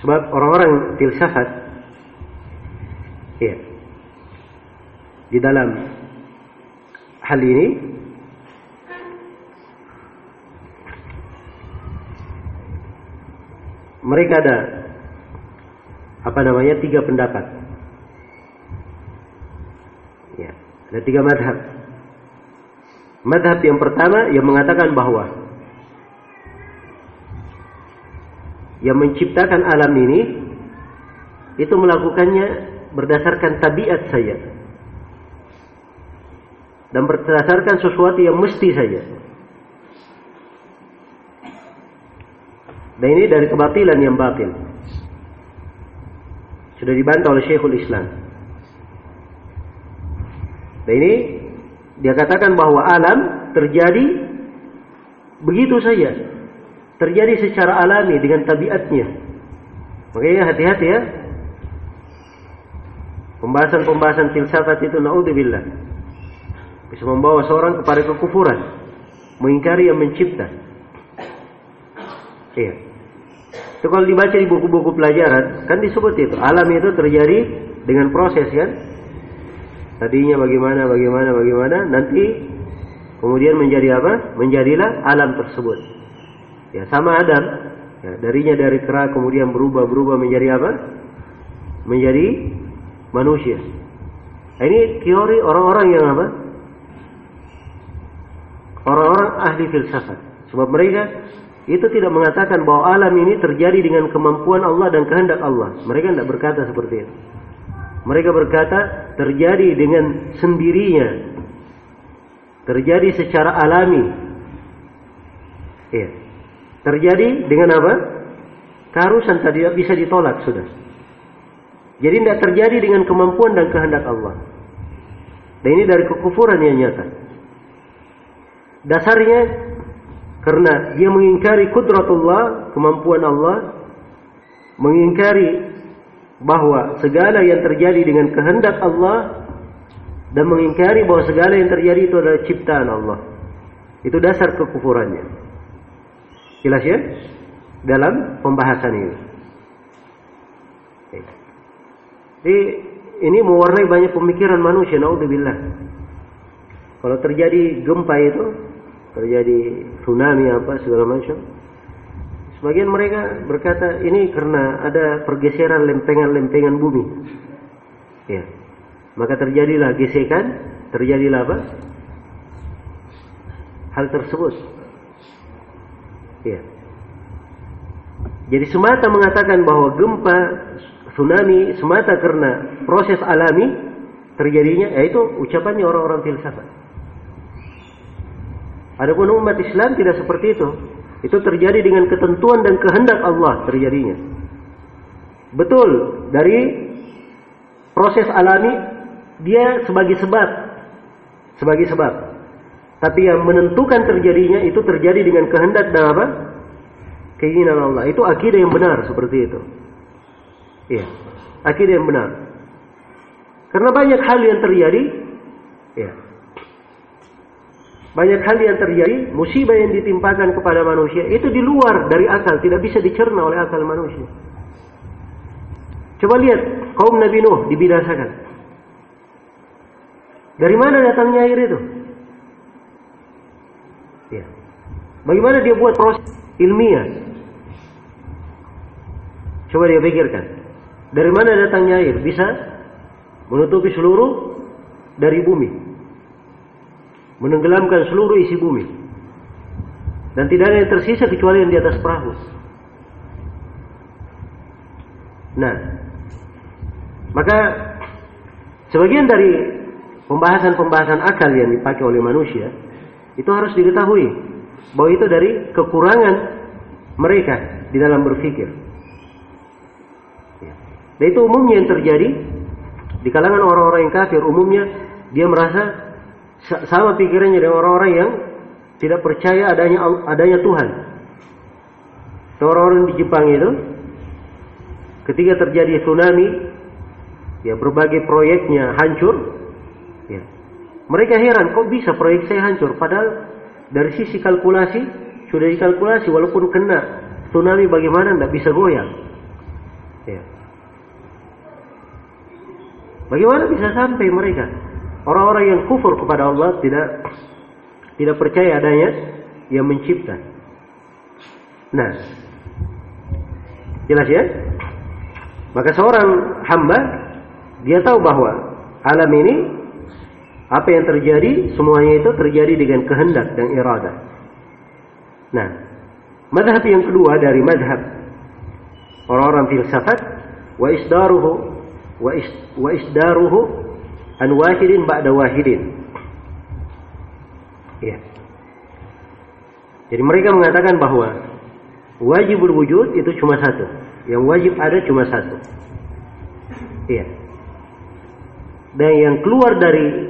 Sebab orang-orang filsafat iya. Di dalam hal ini mereka ada apa namanya tiga pendapat. Ya, ada tiga madhab. Madhab yang pertama yang mengatakan bahwa yang menciptakan alam ini itu melakukannya berdasarkan tabiat saja dan berdasarkan sesuatu yang mesti saja. Dan ini dari kebatilan yang batil. Sudah dibantah oleh Syekhul Islam. Dan ini dia katakan bahwa alam terjadi begitu saja. Terjadi secara alami dengan tabiatnya. Makanya hati-hati ya. Pembahasan-pembahasan filsafat itu naudzubillah bisa membawa seorang kepada kekufuran, mengingkari yang mencipta. Iya. Itu kalau dibaca di buku-buku pelajaran, kan disebut itu. Alam itu terjadi dengan proses kan. Tadinya bagaimana, bagaimana, bagaimana, nanti kemudian menjadi apa? Menjadilah alam tersebut. Ya sama Adam, ya, darinya dari kera kemudian berubah berubah menjadi apa? Menjadi manusia. Nah, ini teori orang-orang yang apa? Orang-orang ahli filsafat. Sebab mereka itu tidak mengatakan bahwa alam ini terjadi dengan kemampuan Allah dan kehendak Allah. Mereka tidak berkata seperti itu. Mereka berkata terjadi dengan sendirinya. Terjadi secara alami. Iya. Terjadi dengan apa? Keharusan tidak bisa ditolak sudah. Jadi tidak terjadi dengan kemampuan dan kehendak Allah. Dan ini dari kekufuran yang nyata. Dasarnya karena dia mengingkari kudratullah, kemampuan Allah, mengingkari bahwa segala yang terjadi dengan kehendak Allah dan mengingkari bahwa segala yang terjadi itu adalah ciptaan Allah. Itu dasar kekufurannya. Jelas ya? Dalam pembahasan ini. Jadi ini mewarnai banyak pemikiran manusia, naudzubillah. Kalau terjadi gempa itu, terjadi tsunami apa segala macam, sebagian mereka berkata ini karena ada pergeseran lempengan-lempengan bumi. Ya. Maka terjadilah gesekan, terjadilah apa? Hal tersebut. Ya. Jadi semata mengatakan bahwa gempa, tsunami semata karena proses alami terjadinya, yaitu ucapannya orang-orang filsafat. Adapun umat Islam tidak seperti itu. Itu terjadi dengan ketentuan dan kehendak Allah terjadinya. Betul, dari proses alami dia sebagai sebab. Sebagai sebab. Tapi yang menentukan terjadinya itu terjadi dengan kehendak dan apa? Keinginan Allah. Itu akidah yang benar seperti itu. Iya. Akidah yang benar. Karena banyak hal yang terjadi. Iya. Banyak hal yang terjadi, musibah yang ditimpakan kepada manusia itu di luar dari akal, tidak bisa dicerna oleh akal manusia. Coba lihat kaum Nabi Nuh dibinasakan. Dari mana datangnya air itu? Ya. Bagaimana dia buat proses ilmiah? Coba dia pikirkan. Dari mana datangnya air? Bisa menutupi seluruh dari bumi. Menenggelamkan seluruh isi bumi. Dan tidak ada yang tersisa kecuali yang di atas perahu. Nah, maka sebagian dari pembahasan-pembahasan akal yang dipakai oleh manusia itu harus diketahui bahwa itu dari kekurangan mereka di dalam berpikir. Ya. Dan itu umumnya yang terjadi di kalangan orang-orang yang kafir. Umumnya dia merasa sama pikirannya dengan orang-orang yang tidak percaya adanya adanya Tuhan. Orang-orang di Jepang itu ketika terjadi tsunami, ya berbagai proyeknya hancur, ya, mereka heran, kok bisa proyek saya hancur? Padahal dari sisi kalkulasi sudah dikalkulasi, walaupun kena tsunami bagaimana tidak bisa goyang. Ya. Bagaimana bisa sampai mereka? Orang-orang yang kufur kepada Allah tidak tidak percaya adanya yang mencipta. Nah, jelas ya? Maka seorang hamba dia tahu bahwa alam ini apa yang terjadi semuanya itu terjadi dengan kehendak dan irada. Nah, madhab yang kedua dari madhab orang-orang filsafat wa isdaruhu wa, is, wa isdaruhu an wahidin ba'da wahidin. Ya. Jadi mereka mengatakan bahwa wajibul wujud itu cuma satu. Yang wajib ada cuma satu. Iya. Dan yang keluar dari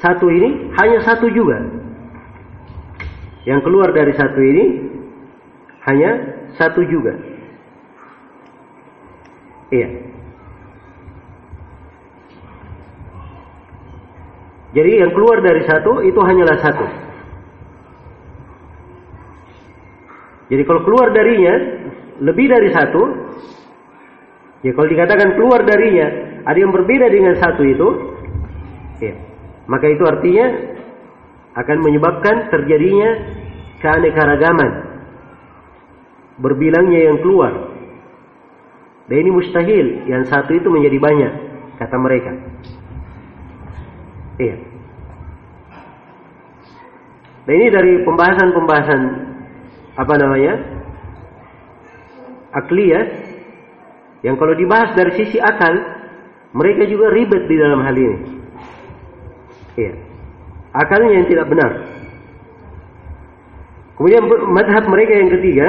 satu ini hanya satu juga. Yang keluar dari satu ini hanya satu juga. Iya. Jadi yang keluar dari satu itu hanyalah satu. Jadi kalau keluar darinya lebih dari satu, ya kalau dikatakan keluar darinya ada yang berbeda dengan satu itu, ya, maka itu artinya akan menyebabkan terjadinya keanekaragaman, berbilangnya yang keluar. Dan ini mustahil, yang satu itu menjadi banyak, kata mereka. Iya. Dan ini dari pembahasan-pembahasan apa namanya? Akliyah yang kalau dibahas dari sisi akal mereka juga ribet di dalam hal ini. Iya. Akalnya yang tidak benar. Kemudian madhab mereka yang ketiga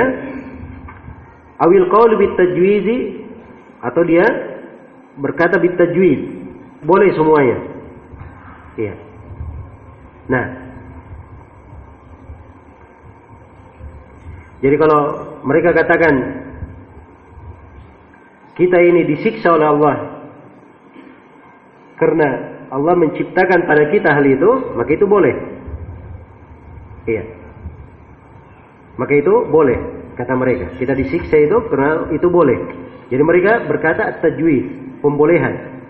awil qaul bit tajwizi atau dia berkata bit tajwiz. Boleh semuanya. Iya. Nah, Jadi kalau mereka katakan kita ini disiksa oleh Allah karena Allah menciptakan pada kita hal itu, maka itu boleh. Iya. Maka itu boleh kata mereka. Kita disiksa itu karena itu boleh. Jadi mereka berkata tajwid, pembolehan.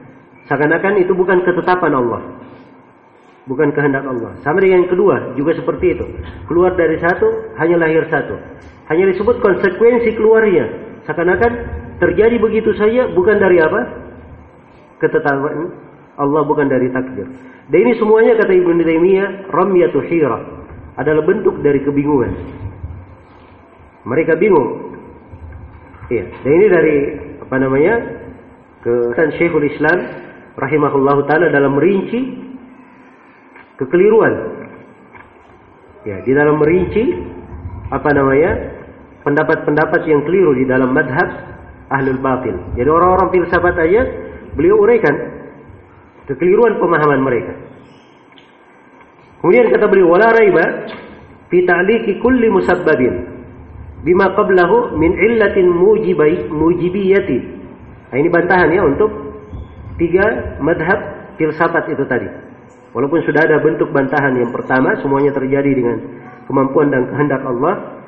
Seakan-akan itu bukan ketetapan Allah. Bukan kehendak Allah. Sama dengan yang kedua juga seperti itu. Keluar dari satu, hanya lahir satu. Hanya disebut konsekuensi keluarnya. Seakan-akan terjadi begitu saja bukan dari apa? Ketetapan Allah bukan dari takdir. Dan ini semuanya kata Ibnu Taimiyah ramyatu hira adalah bentuk dari kebingungan. Mereka bingung. Iya, dan ini dari apa namanya? ke Syekhul Islam rahimahullah taala dalam merinci kekeliruan. Ya, di dalam merinci apa namanya? pendapat-pendapat yang keliru di dalam madhab ahlul batil. Jadi orang-orang filsafat aja beliau uraikan kekeliruan pemahaman mereka. Kemudian kata beliau wala raiba fi ta'liqi kulli musabbabin bima qablahu min illatin mujibai mujibiyati. Nah, ini bantahan ya untuk tiga madhab filsafat itu tadi. Walaupun sudah ada bentuk bantahan yang pertama semuanya terjadi dengan kemampuan dan kehendak Allah,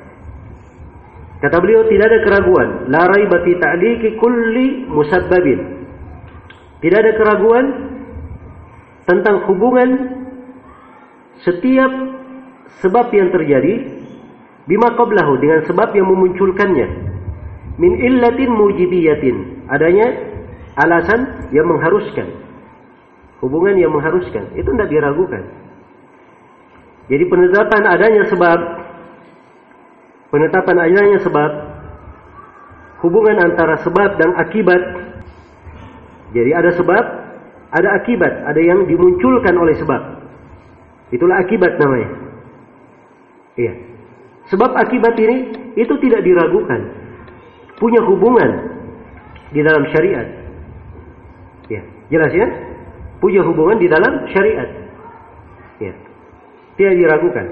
Kata beliau tidak ada keraguan. La raiba fi ta'liqi kulli musabbabin. Tidak ada keraguan tentang hubungan setiap sebab yang terjadi bima qablahu dengan sebab yang memunculkannya. Min illatin mujibiyatin. Adanya alasan yang mengharuskan. Hubungan yang mengharuskan. Itu tidak diragukan. Jadi penetapan adanya sebab penetapan adanya sebab hubungan antara sebab dan akibat. Jadi ada sebab, ada akibat, ada yang dimunculkan oleh sebab. Itulah akibat namanya. Iya. Sebab akibat ini itu tidak diragukan. Punya hubungan di dalam syariat. Ya, jelas ya? Punya hubungan di dalam syariat. Ya. Tidak diragukan.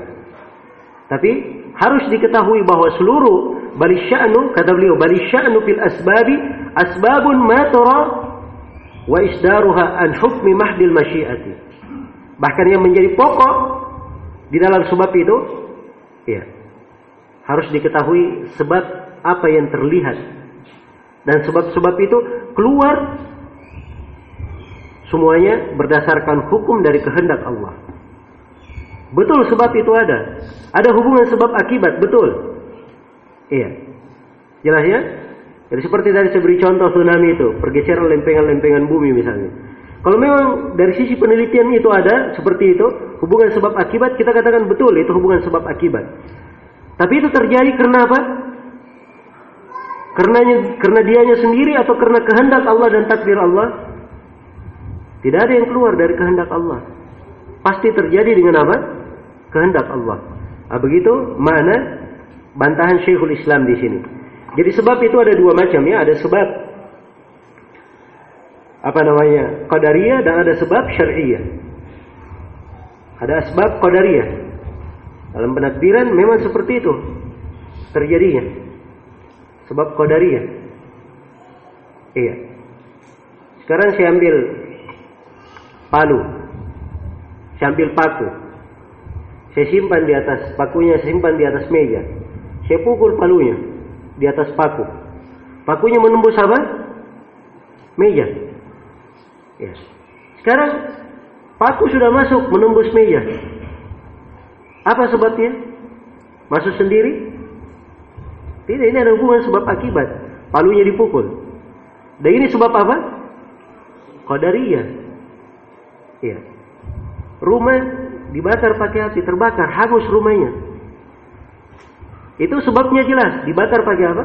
Tapi harus diketahui bahwa seluruh bali sya'nu kata beliau bali sya'nu fil asbabi asbabun ma tara wa isdaruha an hukmi mahdil masyiati bahkan yang menjadi pokok di dalam sebab itu ya harus diketahui sebab apa yang terlihat dan sebab-sebab itu keluar semuanya berdasarkan hukum dari kehendak Allah Betul sebab itu ada. Ada hubungan sebab akibat, betul. Iya. Jelas ya? Jadi seperti tadi saya beri contoh tsunami itu, pergeseran lempengan-lempengan bumi misalnya. Kalau memang dari sisi penelitian itu ada seperti itu, hubungan sebab akibat, kita katakan betul itu hubungan sebab akibat. Tapi itu terjadi karena apa? Karena karena dianya sendiri atau karena kehendak Allah dan takdir Allah? Tidak ada yang keluar dari kehendak Allah. Pasti terjadi dengan apa? kehendak Allah. Nah, begitu mana bantahan Syekhul Islam di sini. Jadi sebab itu ada dua macam ya, ada sebab apa namanya? qadariyah dan ada sebab syar'iyah. Ada sebab qadariyah. Dalam penadbiran memang seperti itu. terjadinya. Sebab qadariyah. Iya. Sekarang saya ambil palu. Saya ambil paku. Saya simpan di atas pakunya, saya simpan di atas meja. Saya pukul palunya di atas paku. Pakunya menembus apa? Meja. Ya. Sekarang paku sudah masuk menembus meja. Apa sebabnya? Masuk sendiri? Tidak, ini ada hubungan sebab akibat. Palunya dipukul. Dan ini sebab apa? Qadariyah. Iya. Rumah dibakar pakai api, terbakar, hangus rumahnya. Itu sebabnya jelas, dibakar pakai apa?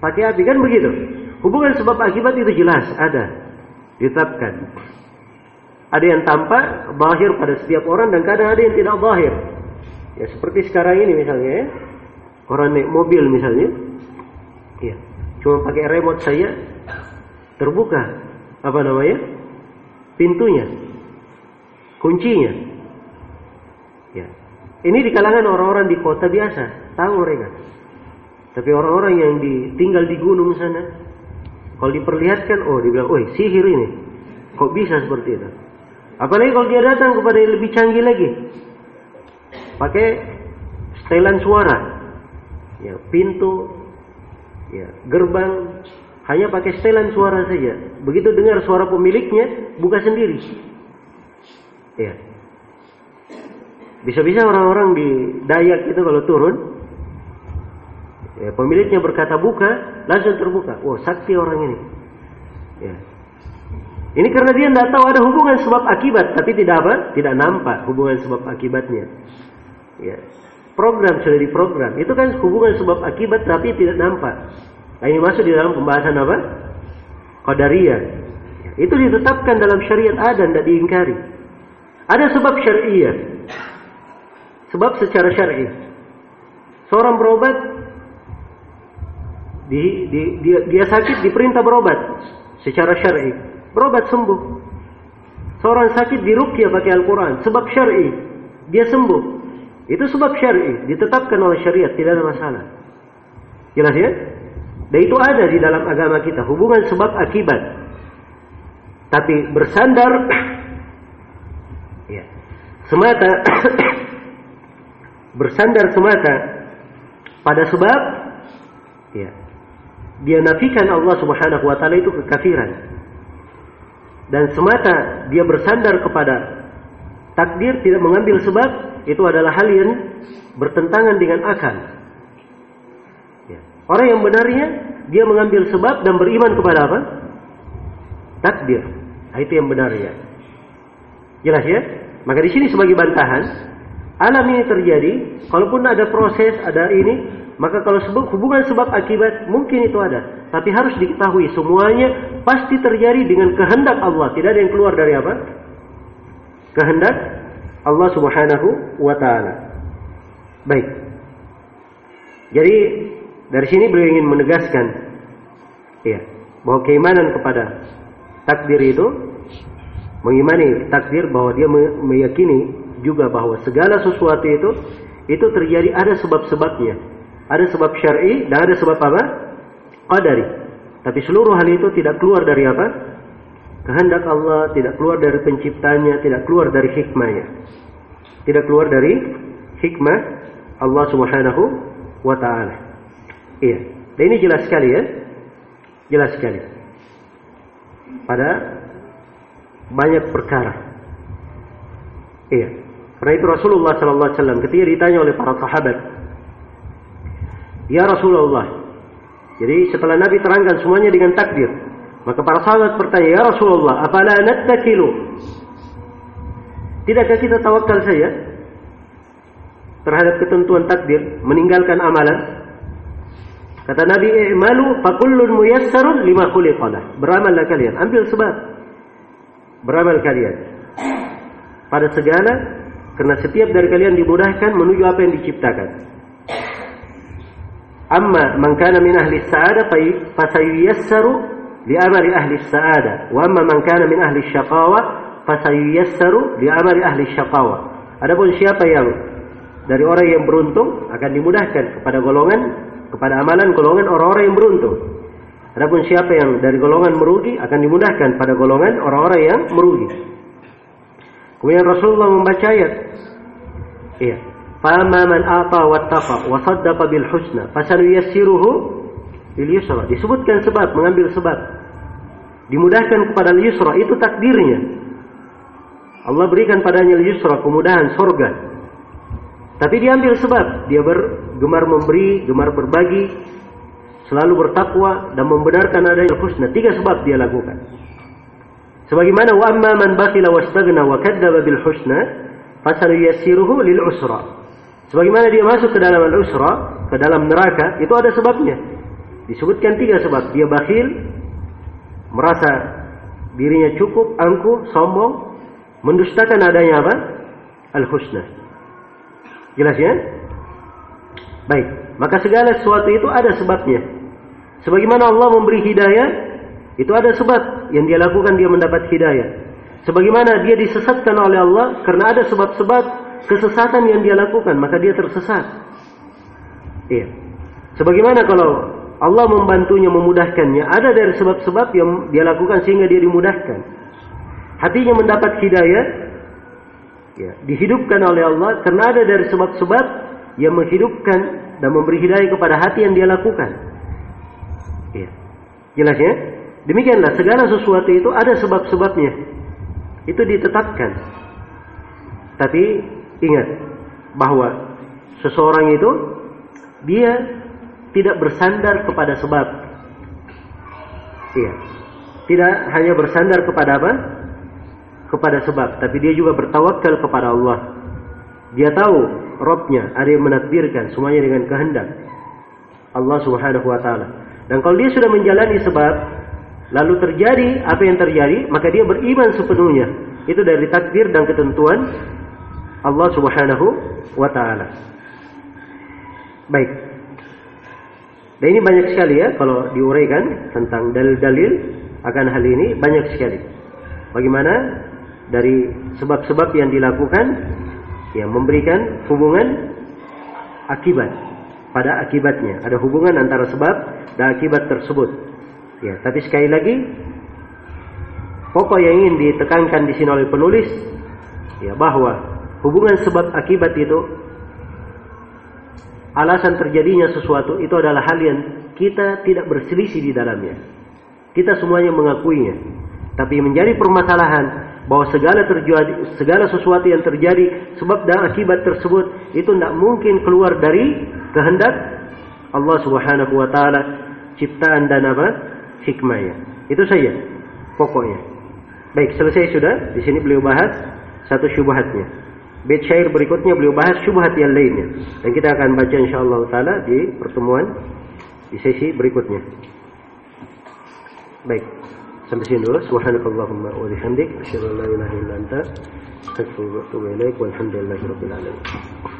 Pakai api kan begitu. Hubungan sebab akibat itu jelas, ada. Ditetapkan. Ada yang tampak bahir pada setiap orang dan kadang ada yang tidak bahir. Ya seperti sekarang ini misalnya ya. Orang naik mobil misalnya. Ya. Cuma pakai remote saya terbuka apa namanya? Pintunya. Kuncinya. Ya. Ini di kalangan orang-orang di kota biasa, tahu mereka. Tapi orang-orang yang tinggal di gunung sana, kalau diperlihatkan, oh dibilang, oh sihir ini. Kok bisa seperti itu? Apalagi kalau dia datang kepada yang lebih canggih lagi. Pakai setelan suara. Ya, pintu, ya, gerbang, hanya pakai setelan suara saja. Begitu dengar suara pemiliknya, buka sendiri. Ya. Bisa-bisa orang-orang di Dayak itu kalau turun, ya, pemiliknya berkata buka, langsung terbuka. Wah, sakti orang ini. Ya. Ini karena dia tidak tahu ada hubungan sebab akibat, tapi tidak apa? Tidak nampak hubungan sebab akibatnya. Ya. Program sudah diprogram. Itu kan hubungan sebab akibat tapi tidak nampak. Nah, ini masuk di dalam pembahasan apa? Qadariyah. Ya. Itu ditetapkan dalam syariat ada tidak diingkari. Ada sebab syariah. Sebab secara syar'i. Seorang berobat di, di, dia, dia sakit diperintah berobat secara syar'i. Berobat sembuh. Seorang sakit diruqyah pakai Al-Quran. Sebab syar'i. Dia sembuh. Itu sebab syar'i. Ditetapkan oleh syariat. Tidak ada masalah. Jelas ya? Dan itu ada di dalam agama kita. Hubungan sebab akibat. Tapi bersandar. ya, semata. bersandar semata. Pada sebab. Ya, dia nafikan Allah subhanahu wa ta'ala itu kekafiran dan semata dia bersandar kepada takdir tidak mengambil sebab itu adalah hal yang bertentangan dengan akal. Ya. Orang yang benarnya dia mengambil sebab dan beriman kepada apa? Takdir. Nah, itu yang benarnya. Jelas ya? Maka di sini sebagai bantahan, alam ini terjadi, kalaupun ada proses, ada ini, maka kalau sebut hubungan sebab akibat mungkin itu ada, tapi harus diketahui semuanya pasti terjadi dengan kehendak Allah. Tidak ada yang keluar dari apa? Kehendak Allah Subhanahu wa taala. Baik. Jadi dari sini beliau ingin menegaskan ya, bahwa keimanan kepada takdir itu mengimani takdir bahwa dia meyakini juga bahwa segala sesuatu itu itu terjadi ada sebab-sebabnya ada sebab syar'i dan ada sebab apa? Qadari. Tapi seluruh hal itu tidak keluar dari apa? Kehendak Allah, tidak keluar dari penciptanya, tidak keluar dari hikmahnya. Tidak keluar dari hikmah Allah Subhanahu wa taala. Iya. Dan ini jelas sekali ya. Jelas sekali. Pada banyak perkara. Iya. Karena itu Rasulullah sallallahu alaihi wasallam ketika ditanya oleh para sahabat, Ya Rasulullah. Jadi setelah Nabi terangkan semuanya dengan takdir, maka para sahabat bertanya, "Ya Rasulullah, apala nattakilu?" Tidakkah kita tawakal saja terhadap ketentuan takdir, meninggalkan amalan? Kata Nabi, "I'malu fa kullun muyassarun lima khuliqalah." Beramallah kalian, ambil sebab. Beramal kalian. Pada segala karena setiap dari kalian dimudahkan menuju apa yang diciptakan. Amma man kana min ahli sa'ada fasayuyassaru li amali ahli sa'ada wa amma man kana min ahli syaqawa fasayuyassaru li amali ahli syaqawa. Adapun siapa yang dari orang yang beruntung akan dimudahkan kepada golongan kepada amalan golongan orang-orang yang beruntung. Adapun siapa yang dari golongan merugi akan dimudahkan pada golongan orang-orang yang merugi. Kemudian Rasulullah membaca ayat. Iya. Fama man ata wattaqa wa saddaqa bil husna fasanuyassiruhu lil yusra. Disebutkan sebab, mengambil sebab. Dimudahkan kepada yusra itu takdirnya. Allah berikan padanya yusra kemudahan surga. Tapi diambil sebab, dia bergemar memberi, gemar berbagi, selalu bertakwa dan membenarkan adanya husna. Tiga sebab dia lakukan. Sebagaimana wa amma man bakhila wastaghna wa kadzdzaba bil husna fasanuyassiruhu lil usra. Sebagaimana dia masuk ke dalam al-usra, ke dalam neraka, itu ada sebabnya. Disebutkan tiga sebab. Dia bakhil, merasa dirinya cukup, angkuh, sombong, mendustakan adanya apa? Al-husna. Jelas ya? Baik, maka segala sesuatu itu ada sebabnya. Sebagaimana Allah memberi hidayah, itu ada sebab yang dia lakukan dia mendapat hidayah. Sebagaimana dia disesatkan oleh Allah karena ada sebab-sebab kesesatan yang dia lakukan, maka dia tersesat. Iya. Sebagaimana kalau Allah membantunya memudahkannya, ada dari sebab-sebab yang dia lakukan sehingga dia dimudahkan. Hatinya mendapat hidayah, ya, dihidupkan oleh Allah karena ada dari sebab-sebab yang menghidupkan dan memberi hidayah kepada hati yang dia lakukan. Ya. Jelas ya? Demikianlah segala sesuatu itu ada sebab-sebabnya. Itu ditetapkan. Tapi ingat bahwa seseorang itu dia tidak bersandar kepada sebab. Iya. Tidak hanya bersandar kepada apa? Kepada sebab, tapi dia juga bertawakal kepada Allah. Dia tahu Robnya ada yang menakdirkan semuanya dengan kehendak Allah Subhanahu wa taala. Dan kalau dia sudah menjalani sebab, lalu terjadi apa yang terjadi, maka dia beriman sepenuhnya. Itu dari takdir dan ketentuan Allah Subhanahu wa taala. Baik. Dan ini banyak sekali ya kalau diuraikan tentang dalil-dalil akan hal ini banyak sekali. Bagaimana dari sebab-sebab yang dilakukan yang memberikan hubungan akibat pada akibatnya. Ada hubungan antara sebab dan akibat tersebut. Ya, tapi sekali lagi pokok yang ingin ditekankan di sini oleh penulis ya bahwa hubungan sebab akibat itu alasan terjadinya sesuatu itu adalah hal yang kita tidak berselisih di dalamnya. Kita semuanya mengakuinya. Tapi menjadi permasalahan bahwa segala terjadi segala sesuatu yang terjadi sebab dan akibat tersebut itu tidak mungkin keluar dari kehendak Allah Subhanahu wa taala ciptaan dan apa hikmahnya. Itu saja pokoknya. Baik, selesai sudah. Di sini beliau bahas satu syubhatnya. Bait syair berikutnya beliau bahas syubhat yang lainnya. Dan kita akan baca insyaallah taala di pertemuan di sesi berikutnya. Baik. Sampai sini dulu. Subhanakallahumma wa bihamdik asyhadu an la ilaha illa anta astaghfiruka wa atubu ilaik. Walhamdulillahirabbil alamin.